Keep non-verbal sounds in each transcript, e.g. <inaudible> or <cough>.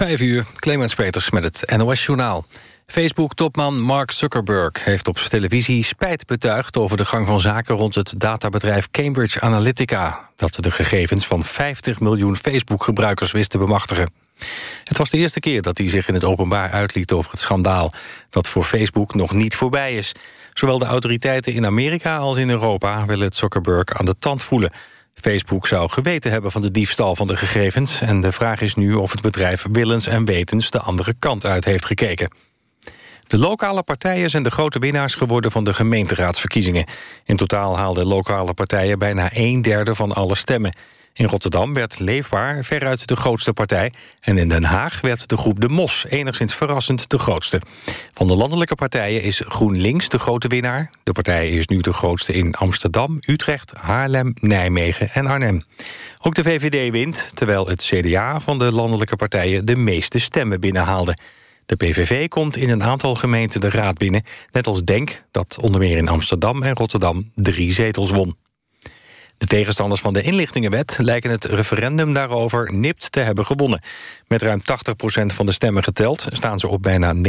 Vijf uur, Clemens Peters met het NOS-journaal. Facebook-topman Mark Zuckerberg heeft op televisie spijt betuigd... over de gang van zaken rond het databedrijf Cambridge Analytica... dat de gegevens van 50 miljoen Facebook-gebruikers wist te bemachtigen. Het was de eerste keer dat hij zich in het openbaar uitliet over het schandaal... dat voor Facebook nog niet voorbij is. Zowel de autoriteiten in Amerika als in Europa willen het Zuckerberg aan de tand voelen... Facebook zou geweten hebben van de diefstal van de gegevens... en de vraag is nu of het bedrijf willens en wetens de andere kant uit heeft gekeken. De lokale partijen zijn de grote winnaars geworden van de gemeenteraadsverkiezingen. In totaal haalden lokale partijen bijna een derde van alle stemmen. In Rotterdam werd Leefbaar veruit de grootste partij... en in Den Haag werd de groep De Mos enigszins verrassend de grootste. Van de landelijke partijen is GroenLinks de grote winnaar. De partij is nu de grootste in Amsterdam, Utrecht, Haarlem, Nijmegen en Arnhem. Ook de VVD wint, terwijl het CDA van de landelijke partijen... de meeste stemmen binnenhaalde. De PVV komt in een aantal gemeenten de raad binnen... net als DENK, dat onder meer in Amsterdam en Rotterdam drie zetels won. De tegenstanders van de inlichtingenwet lijken het referendum daarover nipt te hebben gewonnen. Met ruim 80% van de stemmen geteld staan ze op bijna 49%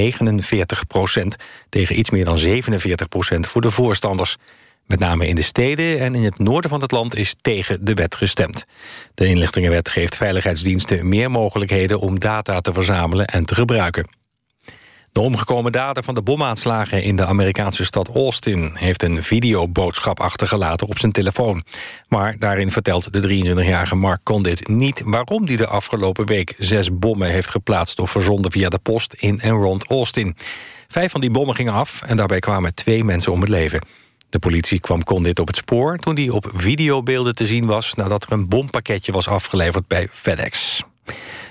tegen iets meer dan 47% voor de voorstanders. Met name in de steden en in het noorden van het land is tegen de wet gestemd. De inlichtingenwet geeft veiligheidsdiensten meer mogelijkheden om data te verzamelen en te gebruiken. De omgekomen dader van de bomaanslagen in de Amerikaanse stad Austin... heeft een videoboodschap achtergelaten op zijn telefoon. Maar daarin vertelt de 23-jarige Mark Condit niet... waarom hij de afgelopen week zes bommen heeft geplaatst... of verzonden via de post in en rond Austin. Vijf van die bommen gingen af en daarbij kwamen twee mensen om het leven. De politie kwam Condit op het spoor toen hij op videobeelden te zien was... nadat er een bompakketje was afgeleverd bij FedEx.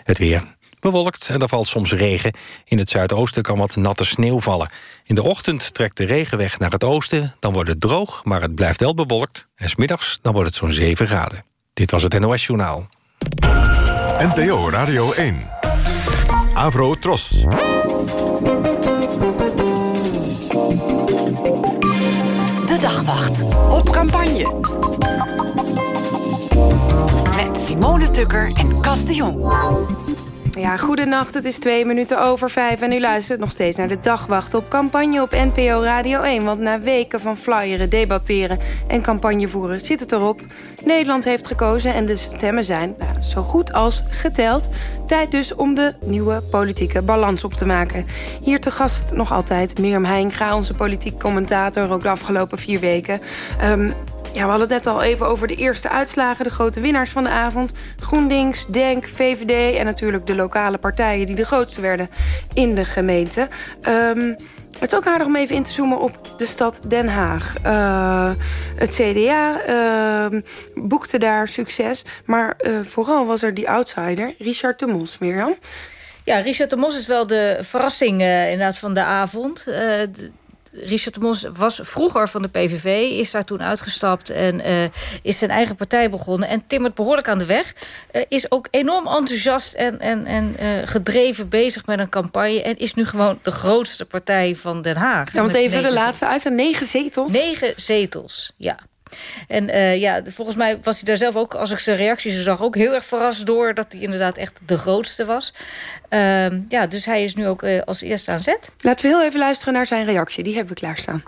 Het weer bewolkt en er valt soms regen. In het zuidoosten kan wat natte sneeuw vallen. In de ochtend trekt de regen weg naar het oosten. Dan wordt het droog, maar het blijft wel bewolkt. En smiddags dan wordt het zo'n 7 graden. Dit was het NOS Journaal. NPO Radio 1. Avro Tros. De Dagwacht. Op campagne. Met Simone Tukker en Kas de Jong. Ja, goedenacht. Het is twee minuten over vijf en u luistert nog steeds naar de dagwacht op campagne op NPO Radio 1. Want na weken van flyeren, debatteren en campagne voeren zit het erop. Nederland heeft gekozen en de stemmen zijn nou, zo goed als geteld. Tijd dus om de nieuwe politieke balans op te maken. Hier te gast nog altijd Mirjam Heinga, onze politiek commentator... ook de afgelopen vier weken. Um, ja, we hadden het net al even over de eerste uitslagen. De grote winnaars van de avond. GroenLinks, DENK, VVD en natuurlijk de lokale partijen... die de grootste werden in de gemeente. Um, het is ook aardig om even in te zoomen op de stad Den Haag. Uh, het CDA uh, boekte daar succes. Maar uh, vooral was er die outsider, Richard de Mos, Mirjam. Ja, Richard de Mos is wel de verrassing inderdaad van de avond. Richard de Mos was vroeger van de PVV, is daar toen uitgestapt... en uh, is zijn eigen partij begonnen en timmert behoorlijk aan de weg. Uh, is ook enorm enthousiast en, en, en uh, gedreven bezig met een campagne... en is nu gewoon de grootste partij van Den Haag. Ja, want even de laatste uit zijn negen zetels? Negen zetels, ja. En uh, ja, volgens mij was hij daar zelf ook, als ik zijn reacties zag... ook heel erg verrast door dat hij inderdaad echt de grootste was. Uh, ja, dus hij is nu ook uh, als eerste aan zet. Laten we heel even luisteren naar zijn reactie. Die hebben we klaarstaan.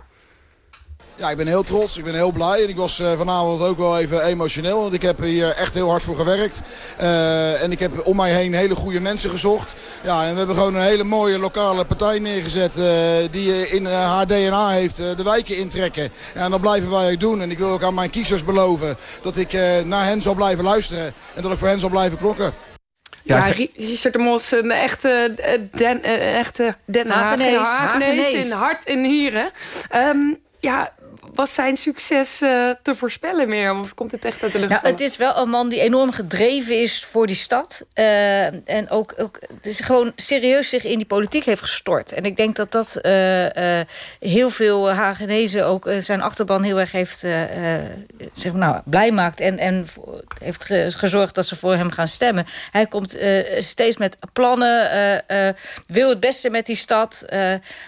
Ja, ik ben heel trots. Ik ben heel blij. En ik was uh, vanavond ook wel even emotioneel. Want ik heb hier echt heel hard voor gewerkt. Uh, en ik heb om mij heen hele goede mensen gezocht. Ja, en we hebben gewoon een hele mooie lokale partij neergezet. Uh, die in haar DNA heeft de wijken intrekken. Ja, en dat blijven wij ook doen. En ik wil ook aan mijn kiezers beloven dat ik naar hen zal blijven luisteren. En dat ik voor hen zal blijven klokken. Ja, ja Richard de Mos, een echte Den, echte Den Haag, in hart en hieren. Um, ja, was zijn succes uh, te voorspellen meer? Of komt het echt uit de lucht? Ja, het is wel een man die enorm gedreven is voor die stad. Uh, en ook, ook dus gewoon serieus zich in die politiek heeft gestort. En ik denk dat dat uh, heel veel Hagenezen ook zijn achterban heel erg heeft zeg maar, nou, blij maakt. En, en heeft gezorgd dat ze voor hem gaan stemmen. Hij komt steeds met plannen, wil het beste met die stad.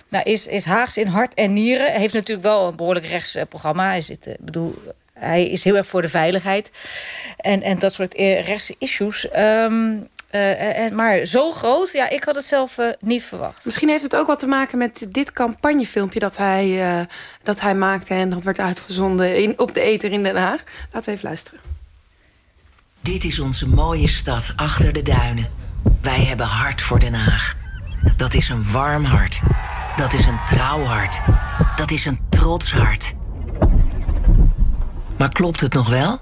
nou, is, is Haags in hart en nieren. Heeft natuurlijk wel een behoorlijk rechts programma. Hij, zit, eh, bedoel, hij is heel erg voor de veiligheid. En, en dat soort rechtse issues. Um, en, maar zo groot, ja, ik had het zelf niet verwacht. Misschien heeft het ook wat te maken met dit campagnefilmpje... dat hij, dat hij maakte en dat werd uitgezonden in, op de Eter in Den Haag. Laten we even luisteren. Dit is onze mooie stad achter de duinen. Wij hebben hart voor Den Haag. Dat is een warm hart. Dat is een trouw hart. Dat is een trots hart. Maar klopt het nog wel?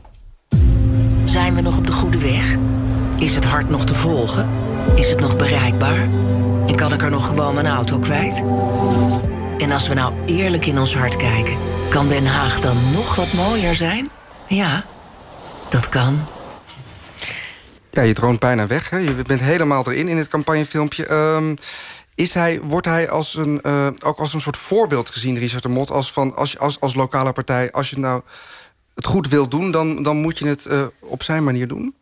Zijn we nog op de goede weg? Is het hart nog te volgen? Is het nog bereikbaar? En kan ik er nog gewoon mijn auto kwijt? En als we nou eerlijk in ons hart kijken... kan Den Haag dan nog wat mooier zijn? Ja, dat kan. Ja, je droont bijna weg. Hè? Je bent helemaal erin in het campagnefilmpje. Um, is hij, wordt hij als een, uh, ook als een soort voorbeeld gezien, Richard de Mot... als, van, als, als, als lokale partij, als je nou het goed wil doen... dan, dan moet je het uh, op zijn manier doen?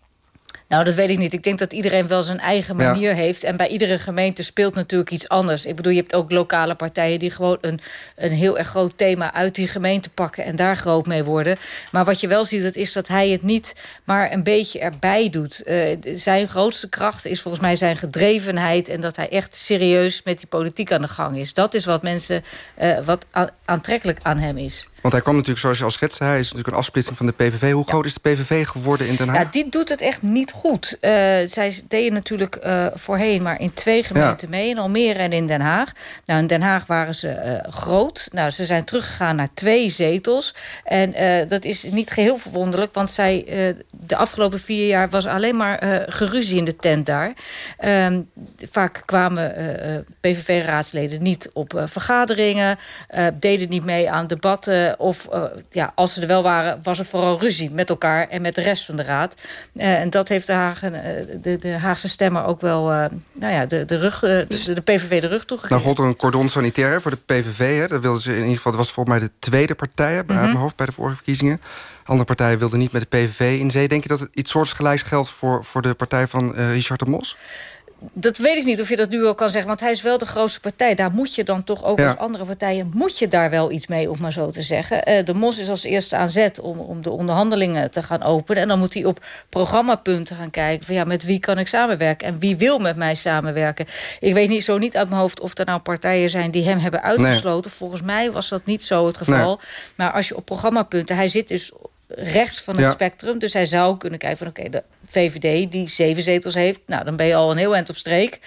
Nou, dat weet ik niet. Ik denk dat iedereen wel zijn eigen manier heeft. En bij iedere gemeente speelt natuurlijk iets anders. Ik bedoel, je hebt ook lokale partijen... die gewoon een, een heel erg groot thema uit die gemeente pakken... en daar groot mee worden. Maar wat je wel ziet, dat is dat hij het niet maar een beetje erbij doet. Uh, zijn grootste kracht is volgens mij zijn gedrevenheid... en dat hij echt serieus met die politiek aan de gang is. Dat is wat mensen, uh, wat aantrekkelijk aan hem is. Want hij kwam natuurlijk, zoals je al schetste... hij is natuurlijk een afsplitsing van de PVV. Hoe groot is de PVV geworden in Den Haag? Ja, die doet het echt niet goed. Uh, zij deden natuurlijk uh, voorheen maar in twee gemeenten mee. In Almere en in Den Haag. Nou, in Den Haag waren ze uh, groot. Nou, ze zijn teruggegaan naar twee zetels. En dat is niet geheel verwonderlijk. Want zij, de afgelopen vier jaar was alleen maar geruzie in de tent daar. Ehm, vaak kwamen PVV-raadsleden niet op vergaderingen. deden niet mee aan debatten eh, of uh, ja, als ze er wel waren, was het vooral ruzie met elkaar en met de rest van de raad. Uh, en dat heeft de, Hagen, de, de, Haagse stemmer ook wel nou ja, de, de, rug, de, de, PVV de rug toegegeven. Nou, God er een cordon sanitair voor de PVV. Hè. Dat wilden ze in ieder geval, dat was volgens mij de tweede partij mm -hmm. uit mijn hoofd bij de vorige verkiezingen. Andere partijen wilden niet met de PVV in zee. Denk je dat het iets soortgelijks geldt voor, voor de partij van Richard de Mos? Dat weet ik niet of je dat nu al kan zeggen. Want hij is wel de grootste partij. Daar moet je dan toch ook ja. als andere partijen... moet je daar wel iets mee, om maar zo te zeggen. Uh, de MOS is als eerste aan zet om, om de onderhandelingen te gaan openen. En dan moet hij op programmapunten gaan kijken... van ja, met wie kan ik samenwerken? En wie wil met mij samenwerken? Ik weet niet, zo niet uit mijn hoofd of er nou partijen zijn... die hem hebben uitgesloten. Nee. Volgens mij was dat niet zo het geval. Nee. Maar als je op programmapunten... hij zit dus rechts van het ja. spectrum. Dus hij zou kunnen kijken van oké, okay, de VVD die zeven zetels heeft... nou, dan ben je al een heel eind op streek.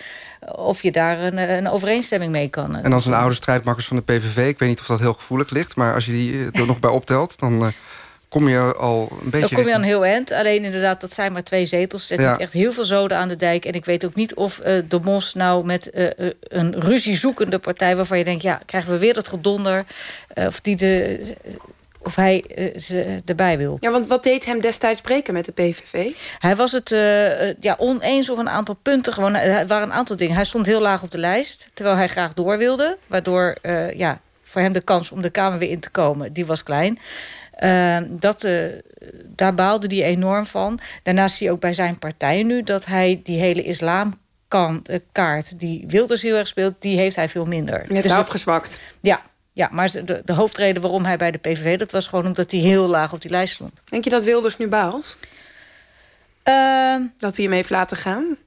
Of je daar een, een overeenstemming mee kan. En als een oude strijdmakkers van de PVV... ik weet niet of dat heel gevoelig ligt... maar als je die er nog bij optelt, dan... Uh, kom je al een beetje... Dan kom je aan heel eind. Alleen inderdaad, dat zijn maar twee zetels. Zet ja. niet echt heel veel zoden aan de dijk. En ik weet ook niet of uh, de Mos nou met uh, een ruziezoekende partij... waarvan je denkt, ja, krijgen we weer dat gedonder... of die de of hij uh, ze erbij wil. Ja, want wat deed hem destijds breken met de PVV? Hij was het uh, ja, oneens op een aantal punten. Gewoon, er waren een aantal dingen. Hij stond heel laag op de lijst, terwijl hij graag door wilde. Waardoor ja, voor hem de kans om de Kamer weer in te komen, die was klein. dat, daar baalde hij enorm van. Daarnaast zie je ook bij zijn partij nu... dat hij die hele islamkaart die Wilders heel erg speelt... die heeft hij veel minder. Die heeft dus afgezwakt. Ja, ja, maar de, de hoofdreden waarom hij bij de PVV... dat was gewoon omdat hij heel laag op die lijst stond. Denk je dat Wilders nu baalt? Uh, dat hij hem heeft laten gaan?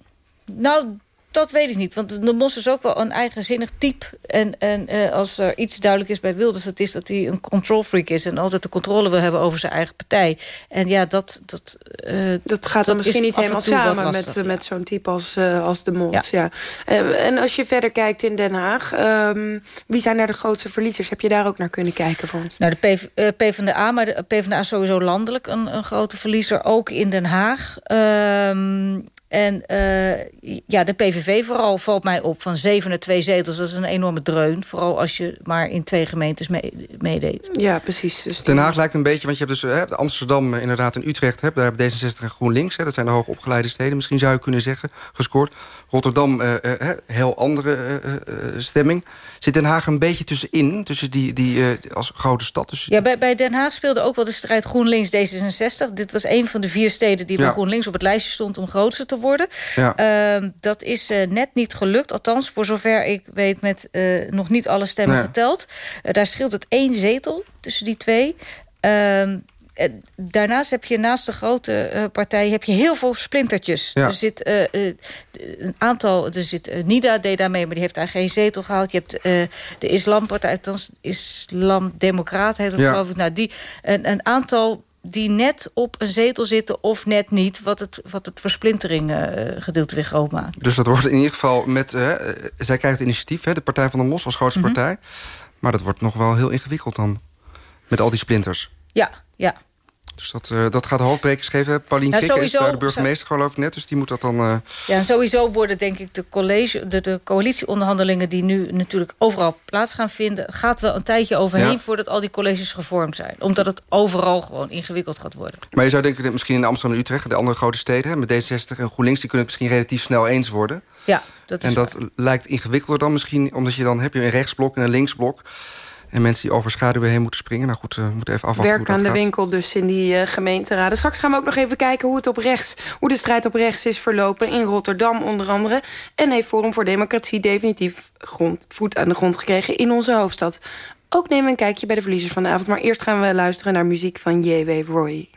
Nou, dat weet ik niet. Want de Mos is ook wel een eigenzinnig type. En, en uh, als er iets duidelijk is bij Wilders... dat is dat hij een control freak is... en altijd de controle wil hebben over zijn eigen partij. En ja, dat... Dat, uh, dat gaat dan misschien niet helemaal samen lastig, met, ja. met zo'n type als, uh, als de Mos. Ja. ja. en als je verder kijkt in Den Haag... Um, wie zijn daar de grootste verliezers? Heb je daar ook naar kunnen kijken voor ons? Nou, de PV, PvdA, maar de PvdA is sowieso landelijk een, een grote verliezer. Ook in Den Haag. Um, en uh, ja, de PVV vooral valt mij op van zeven naar twee zetels. Dat is een enorme dreun. Vooral als je maar in twee gemeentes meedeed. Ja, precies. Dus Den Haag lijkt een beetje, want je hebt dus hè, Amsterdam eh, inderdaad en Utrecht. Hè, daar hebben D66 en GroenLinks. Hè, dat zijn de hoogopgeleide steden, misschien zou je kunnen zeggen, gescoord. Rotterdam, uh, uh, heel andere uh, stemming. Zit Den Haag een beetje tussenin, tussen die, die als grote stad? Dus... Ja, bij, bij Den Haag speelde ook wel de strijd GroenLinks D66. Dit was een van de vier steden die ja. bij GroenLinks op het lijstje stond om grootste te worden. Ja. Uh, dat is uh, net niet gelukt. Althans, voor zover ik weet met uh, nog niet alle stemmen nee. geteld. Uh, daar scheelt het één zetel tussen die twee. Ehm, daarnaast heb je naast de grote partij heb je heel veel splintertjes. Er zit een aantal, er zit Nida deed daarmee, maar die heeft daar geen zetel gehaald. Je hebt de Islampartij, althans Islam Democraat heet het geloof ik. Nou, die, een, een aantal die net op een zetel zitten of net niet... wat het, wat het versplintering uh, gedeelte weer groot maakt. Dus dat wordt in ieder geval met... Uh, zij krijgt het initiatief, hè, de Partij van de Mos als grootste mhm. partij. Maar dat wordt nog wel heel ingewikkeld dan. Met al die splinters. Ja, ja. Dus dat, uh, dat gaat hoofdbrekers geven. Paulien nou, Krikke is daar de burgemeester geloof ik net. Dus die moet dat dan... Uh... Ja, sowieso worden denk ik de, college, de, de coalitieonderhandelingen... die nu natuurlijk overal plaats gaan vinden... gaat wel een tijdje overheen voordat al die colleges gevormd zijn. Omdat het overal gewoon ingewikkeld gaat worden. Maar je zou denken, misschien in Amsterdam en Utrecht... de andere grote steden, met D66 en GroenLinks... die kunnen het misschien relatief snel eens worden. Ja, dat is En dat lijkt ingewikkelder dan misschien... omdat je dan heb je een rechtsblok en een linksblok... En mensen die over schaduwen heen moeten springen. Nou goed, uh, we moeten even afwachten Werk aan de winkel dus in die uh, gemeenteraden. Straks gaan we ook nog even kijken hoe, het op rechts, hoe de strijd op rechts is verlopen. In Rotterdam onder andere. En heeft Forum voor Democratie definitief grond, voet aan de grond gekregen in onze hoofdstad. Ook nemen we een kijkje bij de verliezers van de avond. Maar eerst gaan we luisteren naar muziek van J.W. Roy.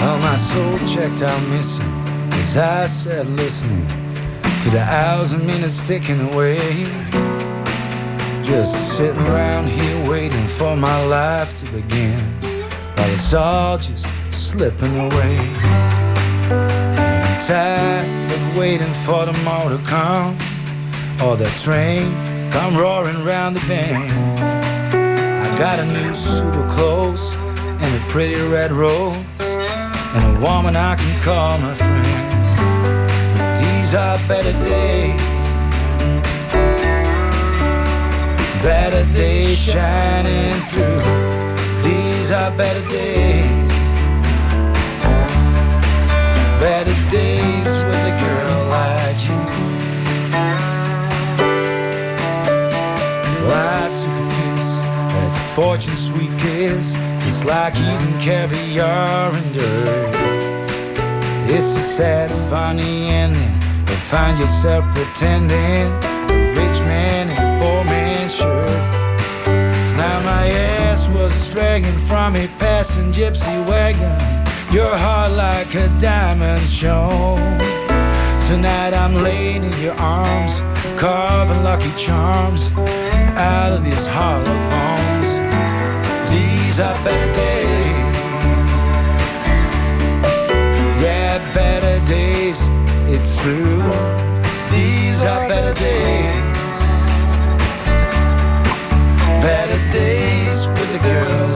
Well, my soul checked out missing As I sat listening to the hours and minutes ticking away. Just sitting around here waiting for my life to begin. While it's all just slipping away. And I'm tired of waiting for tomorrow to come. Or the train come roaring round the bend. I got a new suit of clothes and a pretty red rose. And a woman I can call my friend. These are better days. Better days shining through. These are better days. Better days with a girl like you. Well, I took a piece at fortune's sweet kiss. It's like eating caviar and dirt. It's a sad, funny ending find yourself pretending a rich man in a poor man's shirt. Now my ass was dragging from a passing gypsy wagon. Your heart like a diamond show. Tonight I'm laying in your arms, carving lucky charms out of these hollow bones. These are better days. It's true. These are better days. Better days with a girl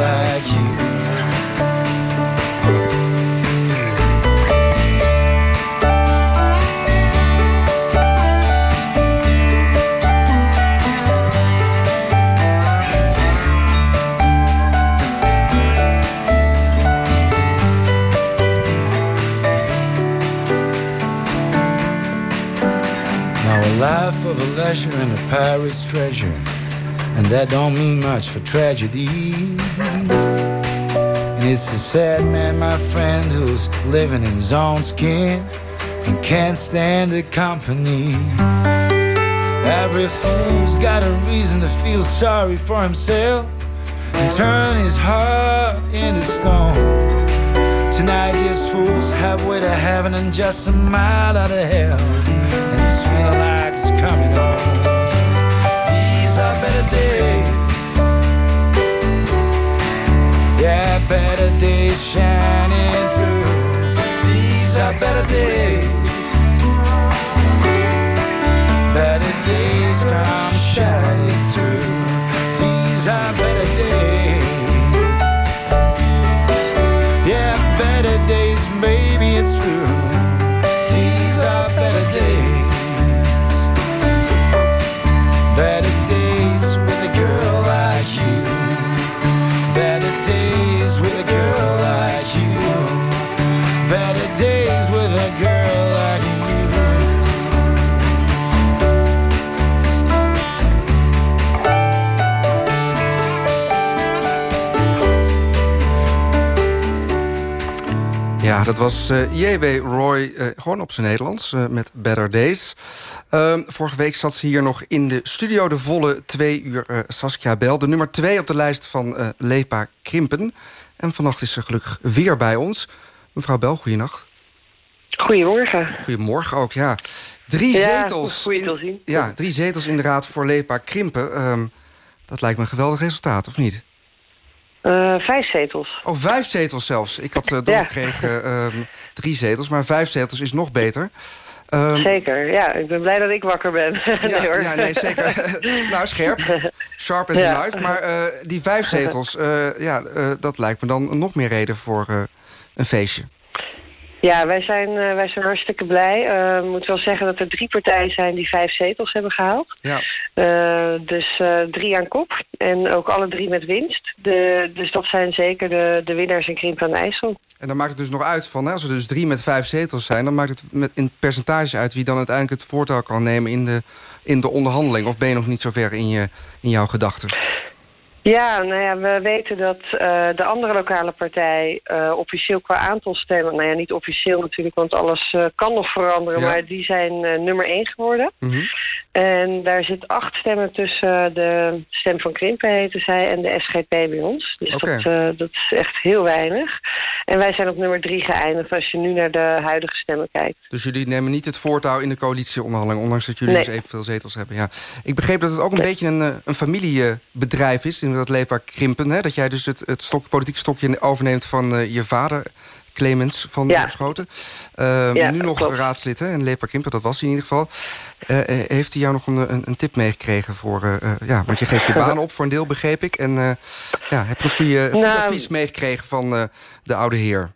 and a pirate's treasure. And that don't mean much for tragedy. And it's a sad man, my friend, who's living in his own skin and can't stand the company. Every fool's got a reason to feel sorry for himself and turn his heart into stone. Tonight, these fools halfway to heaven and just a mile out of hell. Better days shining through. These are better days. Ja, dat was uh, J.W. Roy, uh, gewoon op zijn Nederlands, uh, met Better Days. Ehm, vorige week zat ze hier nog in de studio, de volle twee uur Saskia Bel. De nummer twee op de lijst van Lepa Krimpen. En vannacht is ze gelukkig weer bij ons. Mevrouw Bel, goeienacht. Goedemorgen. Goedemorgen ook, ja. Drie ja, zetels. Ja, drie zetels in de raad voor Lepa Krimpen. Um, dat lijkt me een geweldig resultaat, of niet? Uh, vijf zetels. Oh, vijf zetels zelfs. Ik had <laughs> uh, doorgekregen ja. um, drie zetels, maar vijf zetels is nog beter. Um, zeker, ja. Ik ben blij dat ik wakker ben. <laughs> Ja, nee, ja, nee zeker. <laughs> nou, scherp. Sharp as ja. life. Maar uh, die vijf zetels, ja, dat lijkt me dan nog meer reden voor een feestje. Ja, wij zijn, uh, wij zijn hartstikke blij. Uh, ik moet wel zeggen dat er drie partijen zijn die vijf zetels hebben gehaald. Ja. Uh, dus drie aan kop. En ook alle drie met winst. De, dus dat zijn zeker de, de winnaars in Krimp aan de IJssel. En dan maakt het dus nog uit van, hè, als er dus drie met vijf zetels zijn... dan maakt het met, in percentage uit wie dan uiteindelijk het voortouw kan nemen in de, in de onderhandeling. Of ben je nog niet zo ver in, je, in jouw gedachten? Ja, nou ja, we weten dat uh, de andere lokale partij uh, officieel qua aantal stemmen... nou ja, niet officieel natuurlijk, want alles uh, kan nog veranderen... Ja. maar die zijn nummer één geworden. Mm -hmm. En daar zit acht stemmen tussen de stem van Krimpen, heette zij... en de SGP bij ons. Dus okay. dat, dat is echt heel weinig. En wij zijn op nummer drie geëindigd als je nu naar de huidige stemmen kijkt. Dus jullie nemen niet het voortouw in de coalitieonderhandeling... ondanks dat jullie nee. dus evenveel zetels hebben. Ja. Ik begreep dat het ook een nee. beetje een, een familiebedrijf is... in dat leefbaar krimpen. Hè? Dat jij dus het, het stok, politiek stokje overneemt van uh, je vader... Clemens van ja. Schoten. Uh, ja, nu nog klopt. raadslid hè? en Lepa Krimpen, dat was hij in ieder geval. Uh, heeft hij jou nog een, een, een tip meegekregen voor... Uh, ja, want je geeft je baan op voor een deel, begreep ik. En ja, heb je nog goede, goed Nou, advies meegekregen van de oude heer?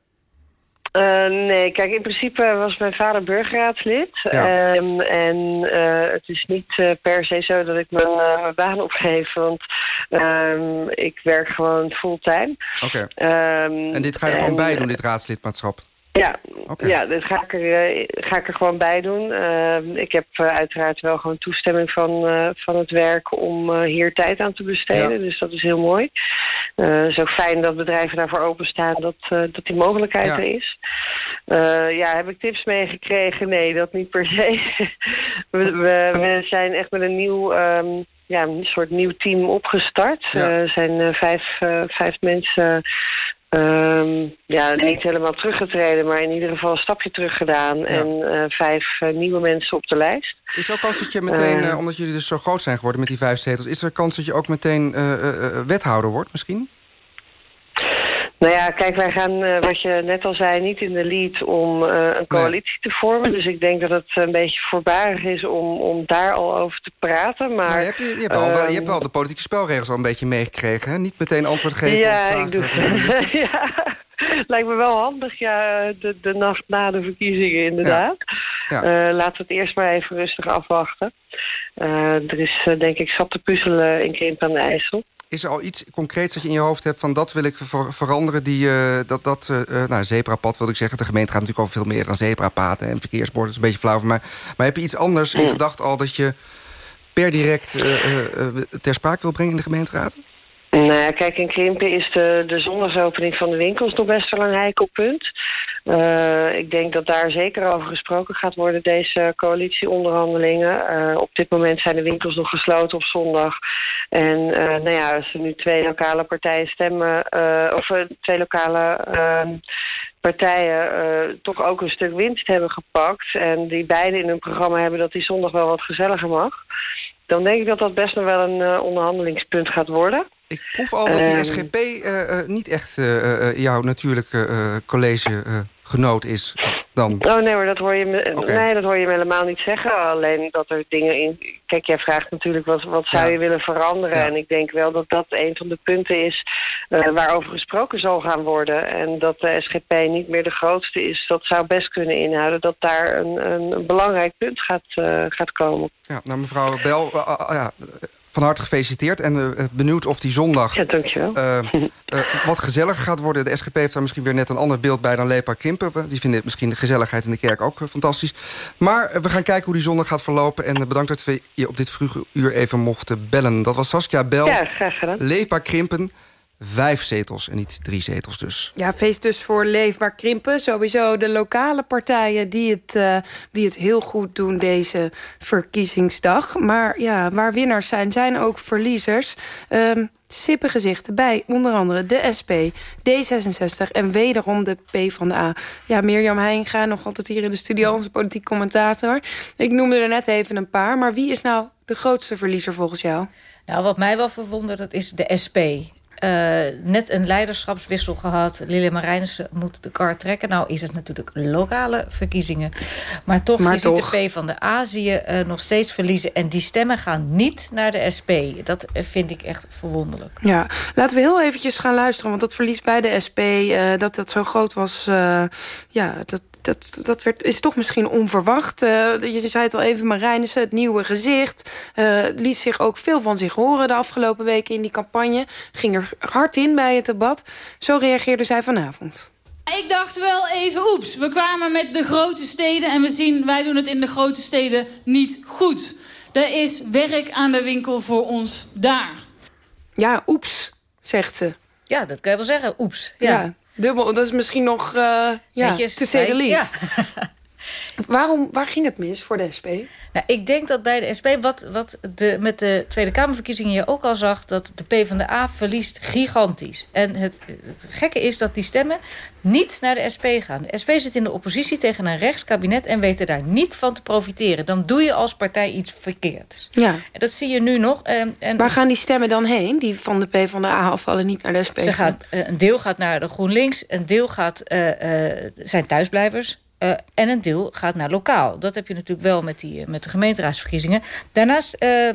Uh, nee, kijk, in principe was mijn vader burgerraadslid. Ja. Um, en uh, het is niet uh, per se zo dat ik mijn uh, baan opgeef, want um, ik werk gewoon fulltime. Oké. Okay. Um, en dit ga je er gewoon bij doen, dit raadslidmaatschap? Ja, okay. ja dit ga ik, er, ga ik er gewoon bij doen. Uh, ik heb uh, uiteraard wel gewoon toestemming van, uh, van het werk om uh, hier tijd aan te besteden. Ja. Dus dat is heel mooi. Ook fijn dat bedrijven daarvoor openstaan dat, dat die mogelijkheid Ja. er is. Ja, heb ik tips meegekregen? Nee, dat niet per se. <laughs> we, we, we zijn echt met een nieuw... Um, ja, een soort nieuw team opgestart. Ja. Er zijn uh, vijf, uh, vijf mensen um, ja, niet helemaal teruggetreden... maar in ieder geval een stapje terug gedaan. En uh, vijf nieuwe mensen op de lijst. Is er ook kans dat je meteen, uh, omdat jullie dus zo groot zijn geworden met die vijf zetels... is er kans dat je ook meteen wethouder wordt misschien? Nou ja, kijk, wij gaan, uh, wat je net al zei, niet in de lead om uh, een coalitie nee. te vormen. Dus ik denk dat het een beetje voorbarig is om, om daar al over te praten. Maar, maar je, hebt, je, hebt wel, je hebt wel de politieke spelregels al een beetje meegekregen, hè? Niet meteen antwoord geven ja, ik doe <laughs> ja, lijkt me wel handig, ja, de, de nacht na de verkiezingen inderdaad. Ja. Ja. Uh, laten we het eerst maar even rustig afwachten. er is denk ik zat te puzzelen in Krimp aan de IJssel. Is er al iets concreets dat je in je hoofd hebt van dat wil ik ver veranderen? Die, uh, dat, dat uh, nou, zebrapad wil ik zeggen. De gemeente gaat natuurlijk over veel meer dan zebrapaden en verkeersborden. Dat is een beetje flauw van mij. Maar heb je iets anders in gedacht al dat je per direct ter sprake wil brengen in de gemeenteraad? Nou ja, kijk, in Krimpen is de, de zondagsopening van de winkels nog best wel een heikel punt. Uh, ik denk dat daar zeker over gesproken gaat worden, deze coalitieonderhandelingen. Uh, op dit moment zijn de winkels nog gesloten op zondag. En uh, nou ja, als er nu twee lokale partijen stemmen, of twee lokale partijen toch ook een stuk winst hebben gepakt... en die beide in hun programma hebben dat die zondag wel wat gezelliger mag... dan denk ik dat dat best nog wel een onderhandelingspunt gaat worden. Ik proef al dat die SGP uh, uh, niet echt uh, jouw natuurlijke collegegenoot is dan. Oh nee, maar dat hoor, je me, okay. nee, dat hoor je me helemaal niet zeggen. Alleen dat er dingen in... Kijk, jij vraagt natuurlijk wat, wat zou ja. je willen veranderen. Ja. En ik denk wel dat dat een van de punten is waarover gesproken zal gaan worden. En dat de SGP niet meer de grootste is. Dat zou best kunnen inhouden dat daar een, een, belangrijk punt gaat, gaat komen. Ja, nou mevrouw Bel, ja van harte gefeliciteerd. En uh, benieuwd of die zondag ja, dankjewel. Uh, uh, wat gezelliger gaat worden. De SGP heeft daar misschien weer net een ander beeld bij dan Lepa Krimpen. Die vinden misschien de gezelligheid in de kerk ook fantastisch. Maar we gaan kijken hoe die zondag gaat verlopen. En bedankt dat we je op dit vroege uur even mochten bellen. Dat was Saskia Bel. Ja. Lepa Krimpen. Vijf zetels en niet drie zetels dus. Ja, feest dus voor leefbaar krimpen. Sowieso de lokale partijen die het, uh, die het heel goed doen deze verkiezingsdag. Maar ja, waar winnaars zijn, zijn ook verliezers. Um, sippe gezichten bij onder andere de SP, D66 en wederom de PvdA. Ja, Mirjam Heinga, nog altijd hier in de studio, onze politiek commentator. Ik noemde er net even een paar, maar wie is nou de grootste verliezer volgens jou? Nou, wat mij wel verwondert, dat is de SP. Uh, net een leiderschapswissel gehad. Lille Marijnissen moet de kar trekken. Nou is het natuurlijk lokale verkiezingen. Maar toch, maar je toch. ziet de P van de Azië uh, nog steeds verliezen. En die stemmen gaan niet naar de SP. Dat eh, vind ik echt verwonderlijk. Ja, laten we heel eventjes gaan luisteren. Want dat verlies bij de SP, uh, dat dat zo groot was... ja, dat, dat, dat werd, is toch misschien onverwacht. je zei het al even, Marijnissen, het nieuwe gezicht. liet zich ook veel van zich horen de afgelopen weken in die campagne. Ging er hard in bij het debat. Zo reageerde zij vanavond. Ik dacht wel even, oeps, we kwamen met de grote steden... en we zien, wij doen het in de grote steden niet goed. Er is werk aan de winkel voor ons daar. Ja, oeps, zegt ze. Ja, dat kan je wel zeggen, oeps. Ja, ja dubbel, dat is misschien nog, uh, ja, to say the least. Ja. Waarom, waar ging het mis voor de SP? Nou, ik denk dat bij de SP, wat, wat de, met de Tweede Kamerverkiezingen je ook al zag... dat de PvdA verliest gigantisch. En het, het gekke is dat die stemmen niet naar de SP gaan. De SP zit in de oppositie tegen een rechtskabinet... en weet er daar niet van te profiteren. Dan doe je als partij iets verkeerds. Ja. En dat zie je nu nog. En, en Waar gaan die stemmen dan heen? Die van de PvdA afvallen niet naar de SP? Ze gaan, eh, een deel gaat naar de GroenLinks. Een deel gaat, uh, uh, zijn thuisblijvers uh, en een deel gaat naar lokaal. Dat heb je natuurlijk wel met, die, met de gemeenteraadsverkiezingen. Daarnaast uh,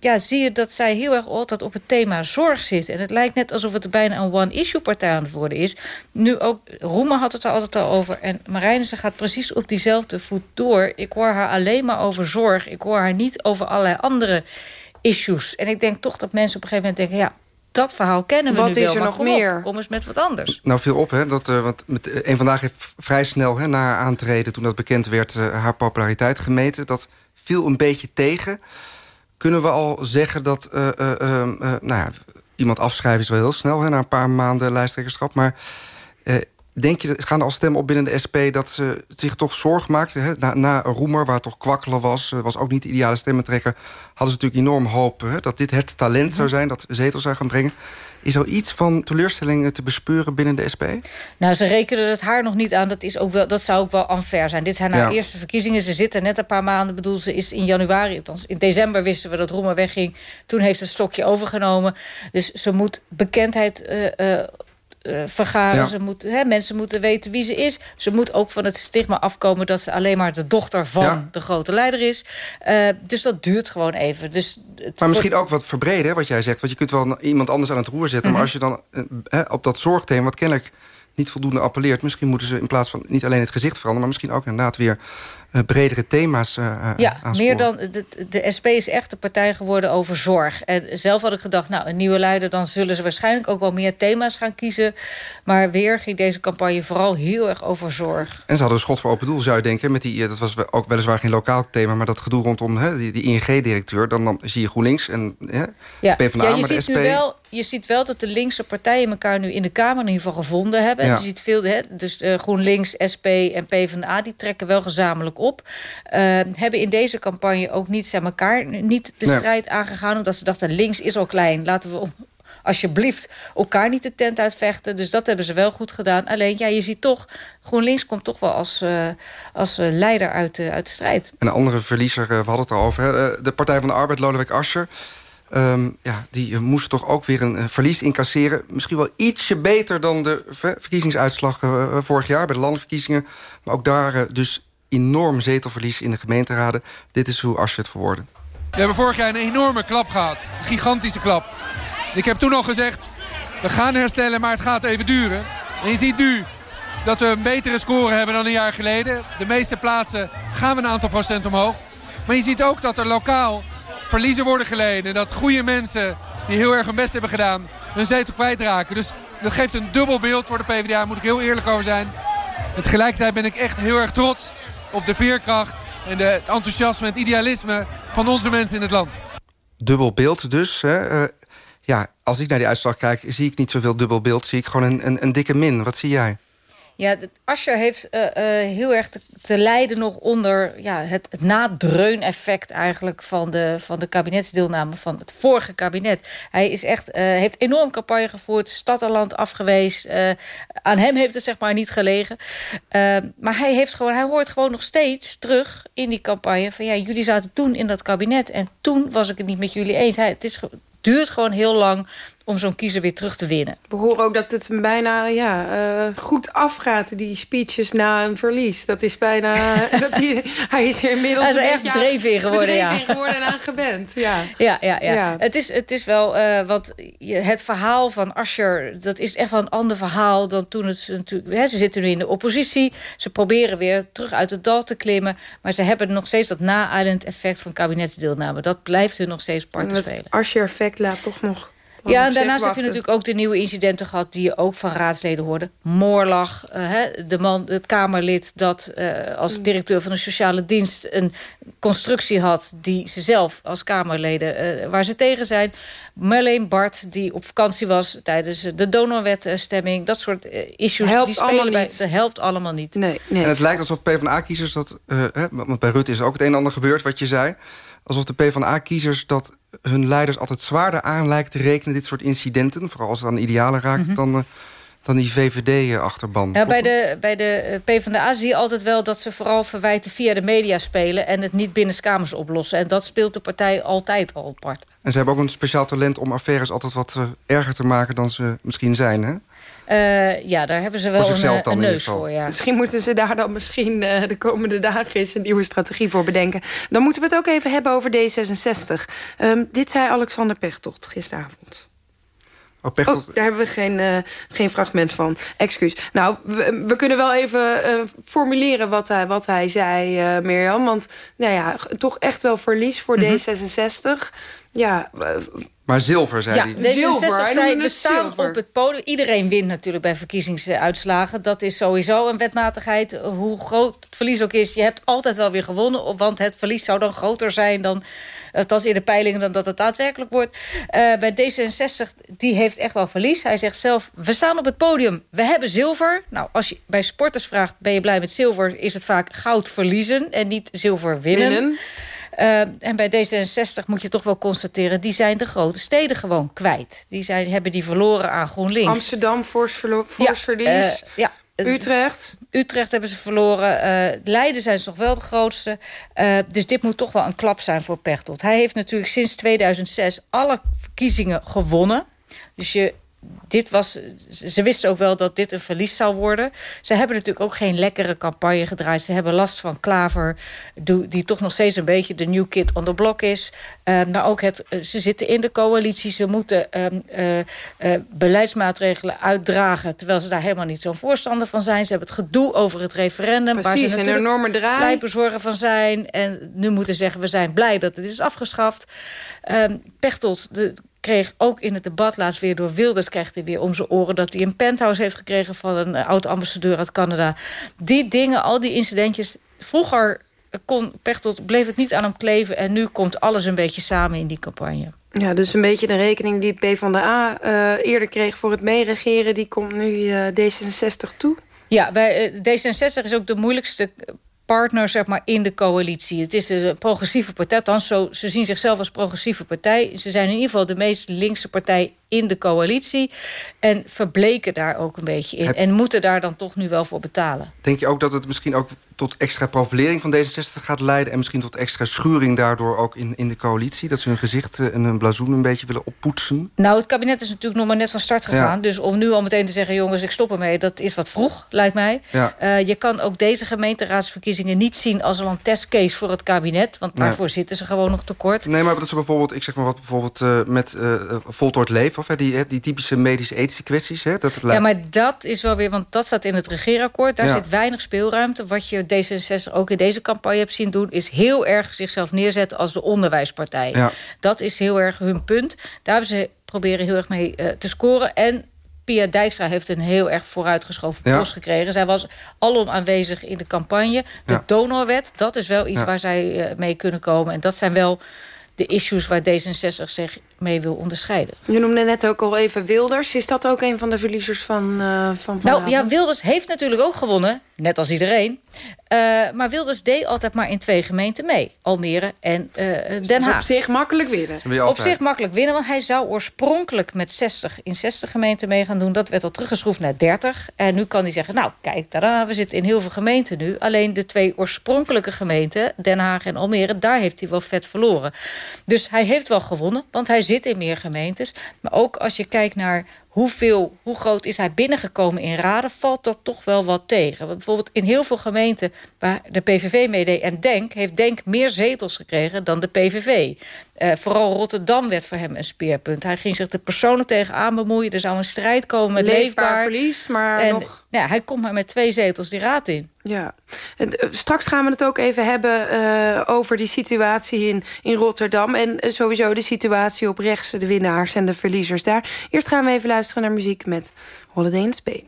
ja, zie je dat zij heel erg altijd op het thema zorg zit. En het lijkt net alsof het bijna een one-issue-partij aan het worden is. Nu ook, Roemer had het er altijd al over. En Marijnissen gaat precies op diezelfde voet door. Ik hoor haar alleen maar over zorg. Ik hoor haar niet over allerlei andere issues. En ik denk toch dat mensen op een gegeven moment denken... ja, dat verhaal kennen we wat nu wel. Wat is er nog meer? Op, kom eens met wat anders. Nou, viel op, hè. Dat, uh, want met, uh, een vandaag heeft vrij snel hè, na haar aantreden... toen dat bekend werd, uh, haar populariteit gemeten. Dat viel een beetje tegen. Kunnen we al zeggen dat... nou ja, iemand afschrijven is wel heel snel, hè, na een paar maanden lijsttrekkerschap. Maar Denk je, gaan er al stemmen op binnen de SP dat ze zich toch zorg maakten? Hè? Na, na Roemer, waar toch kwakkelen was, was ook niet de ideale stemmentrekker... hadden ze natuurlijk enorm hoop hè, dat dit het talent zou zijn... dat zetels zou gaan brengen. Is er iets van teleurstelling te bespeuren binnen de SP? Nou, ze rekenen het haar nog niet aan. Dat, is ook wel, dat zou ook wel unfair zijn. Dit zijn haar eerste verkiezingen. Ze zitten net een paar maanden. bedoel, ze is in januari, althans in december wisten we dat Roemer wegging. Toen heeft het stokje overgenomen. Dus ze moet bekendheid... Uh, uh, vergaren. Ze moet, hè, mensen moeten weten wie ze is. Ze moet ook van het stigma afkomen... dat ze alleen maar de dochter van de grote leider is. Uh, dus dat duurt gewoon even. Dus maar misschien ook wat verbreden, wat jij zegt. Want je kunt wel iemand anders aan het roer zetten... maar mhm. als je dan uh, op dat zorgthema... wat kennelijk niet voldoende appelleert... misschien moeten ze in plaats van niet alleen het gezicht veranderen... maar misschien ook inderdaad weer bredere thema's uh, Ja, meer dan... De, de SP is echt de partij geworden over zorg. En zelf had ik gedacht, nou, een nieuwe leider... dan zullen ze waarschijnlijk ook wel meer thema's gaan kiezen. Maar weer ging deze campagne vooral heel erg over zorg. En ze hadden een schot voor open doel, zou je denken. Met die, dat was ook weliswaar geen lokaal thema... maar dat gedoe rondom hè, die, die ING-directeur... Dan, dan zie je GroenLinks en hè, ja. PvdA, ja, je maar de SP... Nu wel, je ziet wel dat de linkse partijen elkaar nu in de Kamer in ieder geval gevonden hebben. Ja. Je ziet veel, hè, dus uh, GroenLinks, SP en PvdA... die trekken wel gezamenlijk op. Uh, hebben in deze campagne ook niet zijn elkaar niet de strijd aangegaan... omdat ze dachten, links is al klein, laten we alsjeblieft elkaar niet de tent uitvechten. Dus dat hebben ze wel goed gedaan. Alleen, ja, je ziet toch, GroenLinks komt toch wel als, uh, als uh, leider uit de, uit de strijd. En een andere verliezer, uh, we hadden het erover, hè? de Partij van de Arbeid, Lodewijk Asscher... Um, ja, die moest toch ook weer een verlies incasseren. Misschien wel ietsje beter dan de verkiezingsuitslag vorig jaar... bij de landenverkiezingen. Maar ook daar dus enorm zetelverlies in de gemeenteraden. Dit is hoe Asscher het verwoordde. We hebben vorig jaar een enorme klap gehad. Een gigantische klap. Ik heb toen al gezegd, we gaan herstellen, maar het gaat even duren. En je ziet nu dat we een betere score hebben dan een jaar geleden. De meeste plaatsen gaan we een aantal procent omhoog. Maar je ziet ook dat er lokaal verliezen worden geleden. En dat goede mensen die heel erg hun best hebben gedaan, hun zetel kwijtraken. Dus dat geeft een dubbel beeld voor de PvdA, moet ik heel eerlijk over zijn. En tegelijkertijd ben ik echt heel erg trots op de veerkracht en de, het enthousiasme en het idealisme van onze mensen in het land. Dubbel beeld dus. Hè? Uh, ja, als ik naar die uitslag kijk, zie ik niet zoveel dubbel beeld. Zie ik gewoon een, een, een dikke min. Wat zie jij? Ja, Asscher heeft uh, uh, heel erg te, lijden nog onder ja, het, het nadreuneffect eigenlijk van de, van de kabinetsdeelname van het vorige kabinet. Hij is echt, uh, heeft enorm campagne gevoerd, stad en land afgewezen. aan hem heeft het zeg maar niet gelegen. maar hij, heeft gewoon, hij hoort gewoon nog steeds terug in die campagne van ja, jullie zaten toen in dat kabinet en toen was ik het niet met jullie eens. Hij, het is, duurt gewoon heel lang om zo'n kiezer weer terug te winnen. We horen ook dat het bijna ja, uh, goed afgaat, die speeches na een verlies. Dat is bijna... <laughs> dat hij, hij is er inmiddels hij is echt bedreven in geworden, ja. geworden en aan gewend, ja. <laughs> Ja, ja, ja. ja. Het, is, het is wel... Uh, wat, het verhaal van Asscher, dat is echt wel een ander verhaal... dan toen het natuurlijk... Hè, ze zitten nu in de oppositie. Ze proberen weer terug uit het dal te klimmen. Maar ze hebben nog steeds dat na effect van kabinetsdeelname. Dat blijft hun nog steeds part te spelen. Het Asscher-effect laat toch nog ja, en daarnaast heb je natuurlijk ook de nieuwe incidenten gehad... die je ook van raadsleden hoorde. Moorlag, uh, de man, het Kamerlid dat uh, als mm. directeur van een sociale dienst... een constructie had die ze zelf als Kamerleden... Uh, waar ze tegen zijn. Marleen Bart, die op vakantie was tijdens de donorwetstemming. Dat soort issues, helpt die spelen allemaal bij, niet. dat helpt allemaal niet. Nee, nee. En het lijkt alsof PvdA-kiezers dat... Hè, want bij Rutte is ook het een en ander gebeurd, wat je zei alsof de PvdA-kiezers dat hun leiders altijd zwaarder aan lijkt te rekenen... dit soort incidenten, vooral als het aan idealen raakt... Mm -hmm. dan, uh, dan die VVD-achterban. Ja, bij, de, bij de PvdA zie je altijd wel dat ze vooral verwijten via de media spelen... en het niet binnenskamers oplossen. En dat speelt de partij altijd al apart. En ze hebben ook een speciaal talent om affaires altijd wat uh, erger te maken... dan ze misschien zijn, hè? Uh, ja, daar hebben ze wel een, een neus voor. Ja. Misschien moeten ze daar dan misschien uh, de komende dagen eens een nieuwe strategie voor bedenken. Dan moeten we het ook even hebben over D66. Um, dit zei Alexander Pechtold gisteravond. Oh, Pechtold... oh, daar hebben we geen, uh, geen fragment van. Excuus. Nou, we, we kunnen wel even formuleren wat hij, wat hij zei, Mirjam. Want nou ja, toch echt wel verlies voor mm -hmm. D66. Ja, maar zilver, zei ja, hij. D66 Zilver, zei, we staan zilver. op het podium. Iedereen wint natuurlijk bij verkiezingsuitslagen. Dat is sowieso een wetmatigheid. Hoe groot het verlies ook is, je hebt altijd wel weer gewonnen. Want het verlies zou dan groter zijn dan... althans in de peilingen dan dat het daadwerkelijk wordt. Uh, bij D66, die heeft echt wel verlies. Hij zegt zelf, we staan op het podium. We hebben zilver. Nou, als je bij sporters vraagt, ben je blij met zilver... is het vaak goud verliezen en niet zilver winnen. winnen. Uh, en bij D66 moet je toch wel constateren... die zijn de grote steden gewoon kwijt. Die zijn, hebben die verloren aan GroenLinks. Amsterdam, fors, verlies. Uh, ja. Utrecht. Utrecht hebben ze verloren. Uh, Leiden zijn ze nog wel de grootste. Uh, dus dit moet toch wel een klap zijn voor Pechtold. Hij heeft natuurlijk sinds 2006 alle verkiezingen gewonnen. Dus je dit was, ze wisten ook wel dat dit een verlies zou worden. Ze hebben natuurlijk ook geen lekkere campagne gedraaid. Ze hebben last van Klaver, die toch nog steeds een beetje de new kid on the block is. Uh, maar ook het, ze zitten in de coalitie. Ze moeten uh, uh, beleidsmaatregelen uitdragen... terwijl ze daar helemaal niet zo'n voorstander van zijn. Ze hebben het gedoe over het referendum... Precies, waar ze een enorme draai. blij bezorgen van zijn. En nu moeten zeggen, we zijn blij dat het is afgeschaft. Ehm, Pechtold... De, kreeg ook in het debat laatst weer door Wilders... kreeg hij weer om zijn oren dat hij een penthouse heeft gekregen... van een oud-ambassadeur uit Canada. Die dingen, al die incidentjes... Vroeger kon Pechtold, bleef het niet aan hem kleven... en nu komt alles een beetje samen in die campagne. Ja, dus een beetje de rekening die het PvdA uh, eerder kreeg... voor het meeregeren, die komt nu uh, D66 toe? Ja, bij, uh, D66 is ook de moeilijkste partner zeg maar, in de coalitie. Het is een progressieve partij, althans zo, ze zien zichzelf als progressieve partij. Ze zijn in ieder geval de meest linkse partij in de coalitie. En verbleken daar ook een beetje in. Heb... En moeten daar dan toch nu wel voor betalen. Denk je ook dat het misschien ook tot extra profilering van D66 gaat leiden... en misschien tot extra schuring daardoor ook in, in de coalitie? Dat ze hun gezicht en hun blazoen een beetje willen oppoetsen? Nou, het kabinet is natuurlijk nog maar net van start gegaan. Ja. Dus om nu al meteen te zeggen, jongens, ik stop ermee... dat is wat vroeg, lijkt mij. Ja. Uh, je kan ook deze gemeenteraadsverkiezingen niet zien... als een testcase voor het kabinet. Want daarvoor nee. zitten ze gewoon nog tekort. Nee, maar dat is bijvoorbeeld, ik zeg maar wat bijvoorbeeld uh, met uh, Voltooid Leven... of die, die typische medische-ethische kwesties. Hè, dat het ja, maar dat is wel weer, want dat staat in het regeerakkoord. Daar ja. zit weinig speelruimte. Wat je D66 ook in deze campagne hebt zien doen... is heel erg zichzelf neerzetten als de onderwijspartij. Ja. Dat is heel erg hun punt. Daar hebben ze proberen heel erg mee uh, te scoren. En Pia Dijkstra heeft een heel erg vooruitgeschoven Ja. post gekregen. Zij was alom aanwezig in de campagne. De Ja. donorwet, dat is wel iets Ja. waar zij uh, mee kunnen komen. En dat zijn wel de issues waar D66 zich mee wil onderscheiden. Je noemde net ook al even Wilders. Is dat ook een van de verliezers van, uh, van Nou ja, Wilders heeft natuurlijk ook gewonnen. Net als iedereen. Uh, maar Wilders deed altijd maar in twee gemeenten mee. Almere en uh, Den Haag. Dus op zich makkelijk winnen. Op zich makkelijk winnen. Want hij zou oorspronkelijk met 60 in 60 gemeenten mee gaan doen. Dat werd al teruggeschroefd naar 30. En nu kan hij zeggen, nou kijk, tada, we zitten in heel veel gemeenten nu. Alleen de twee oorspronkelijke gemeenten, Den Haag en Almere... daar heeft hij wel vet verloren. Dus hij heeft wel gewonnen, want hij zit in meer gemeentes. Maar ook als je kijkt naar hoeveel, hoe groot is hij binnengekomen in raden... valt dat toch wel wat tegen. Bijvoorbeeld in heel veel gemeenten waar de PVV meedeed... en Denk, heeft Denk meer zetels gekregen dan de PVV. Uh, eh, vooral Rotterdam werd voor hem een speerpunt. Hij ging zich er persoonlijk tegenaan bemoeien. Er zou een strijd komen met leefbaar. leefbaar. verlies, maar en, nog... Ja, hij komt maar met twee zetels die raad in. Ja. En, uh, straks gaan we het ook even hebben uh, over die situatie in, in Rotterdam... en sowieso de situatie op rechts, de winnaars en de verliezers daar. Eerst gaan we even luisteren naar muziek met Holiday in Spain.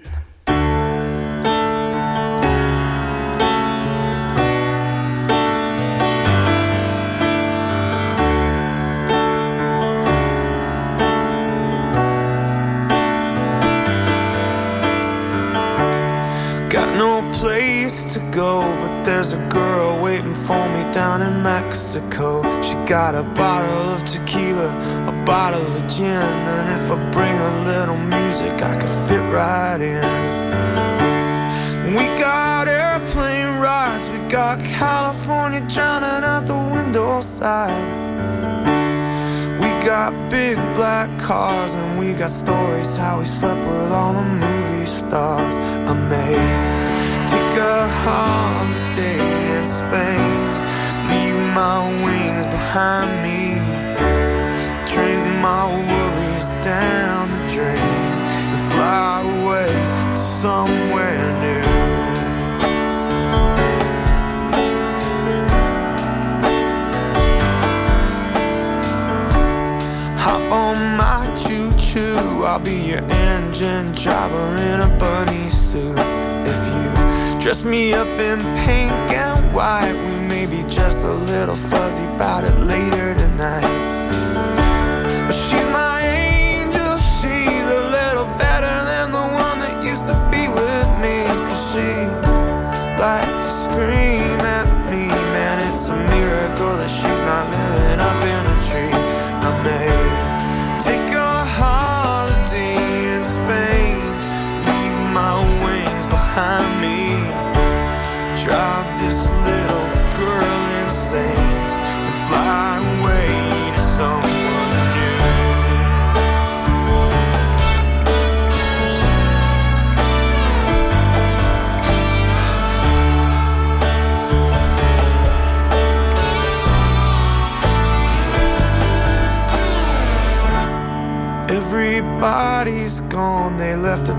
go, but there's a girl waiting for me down in Mexico. She got a bottle of tequila, bottle of gin, and if I bring a little music, I could fit right in. We got airplane rides, we got California drowning out the window side. We got big black cars, and we got stories how we slept with all the movie stars. I made a holiday in Spain. Leave my wings behind me. My worries down the drain and fly away to somewhere new. Hop on my choo choo. I'll be your engine driver in a bunny suit. If you Dress me up in pink and white. We may be just a little fuzzy about it later tonight.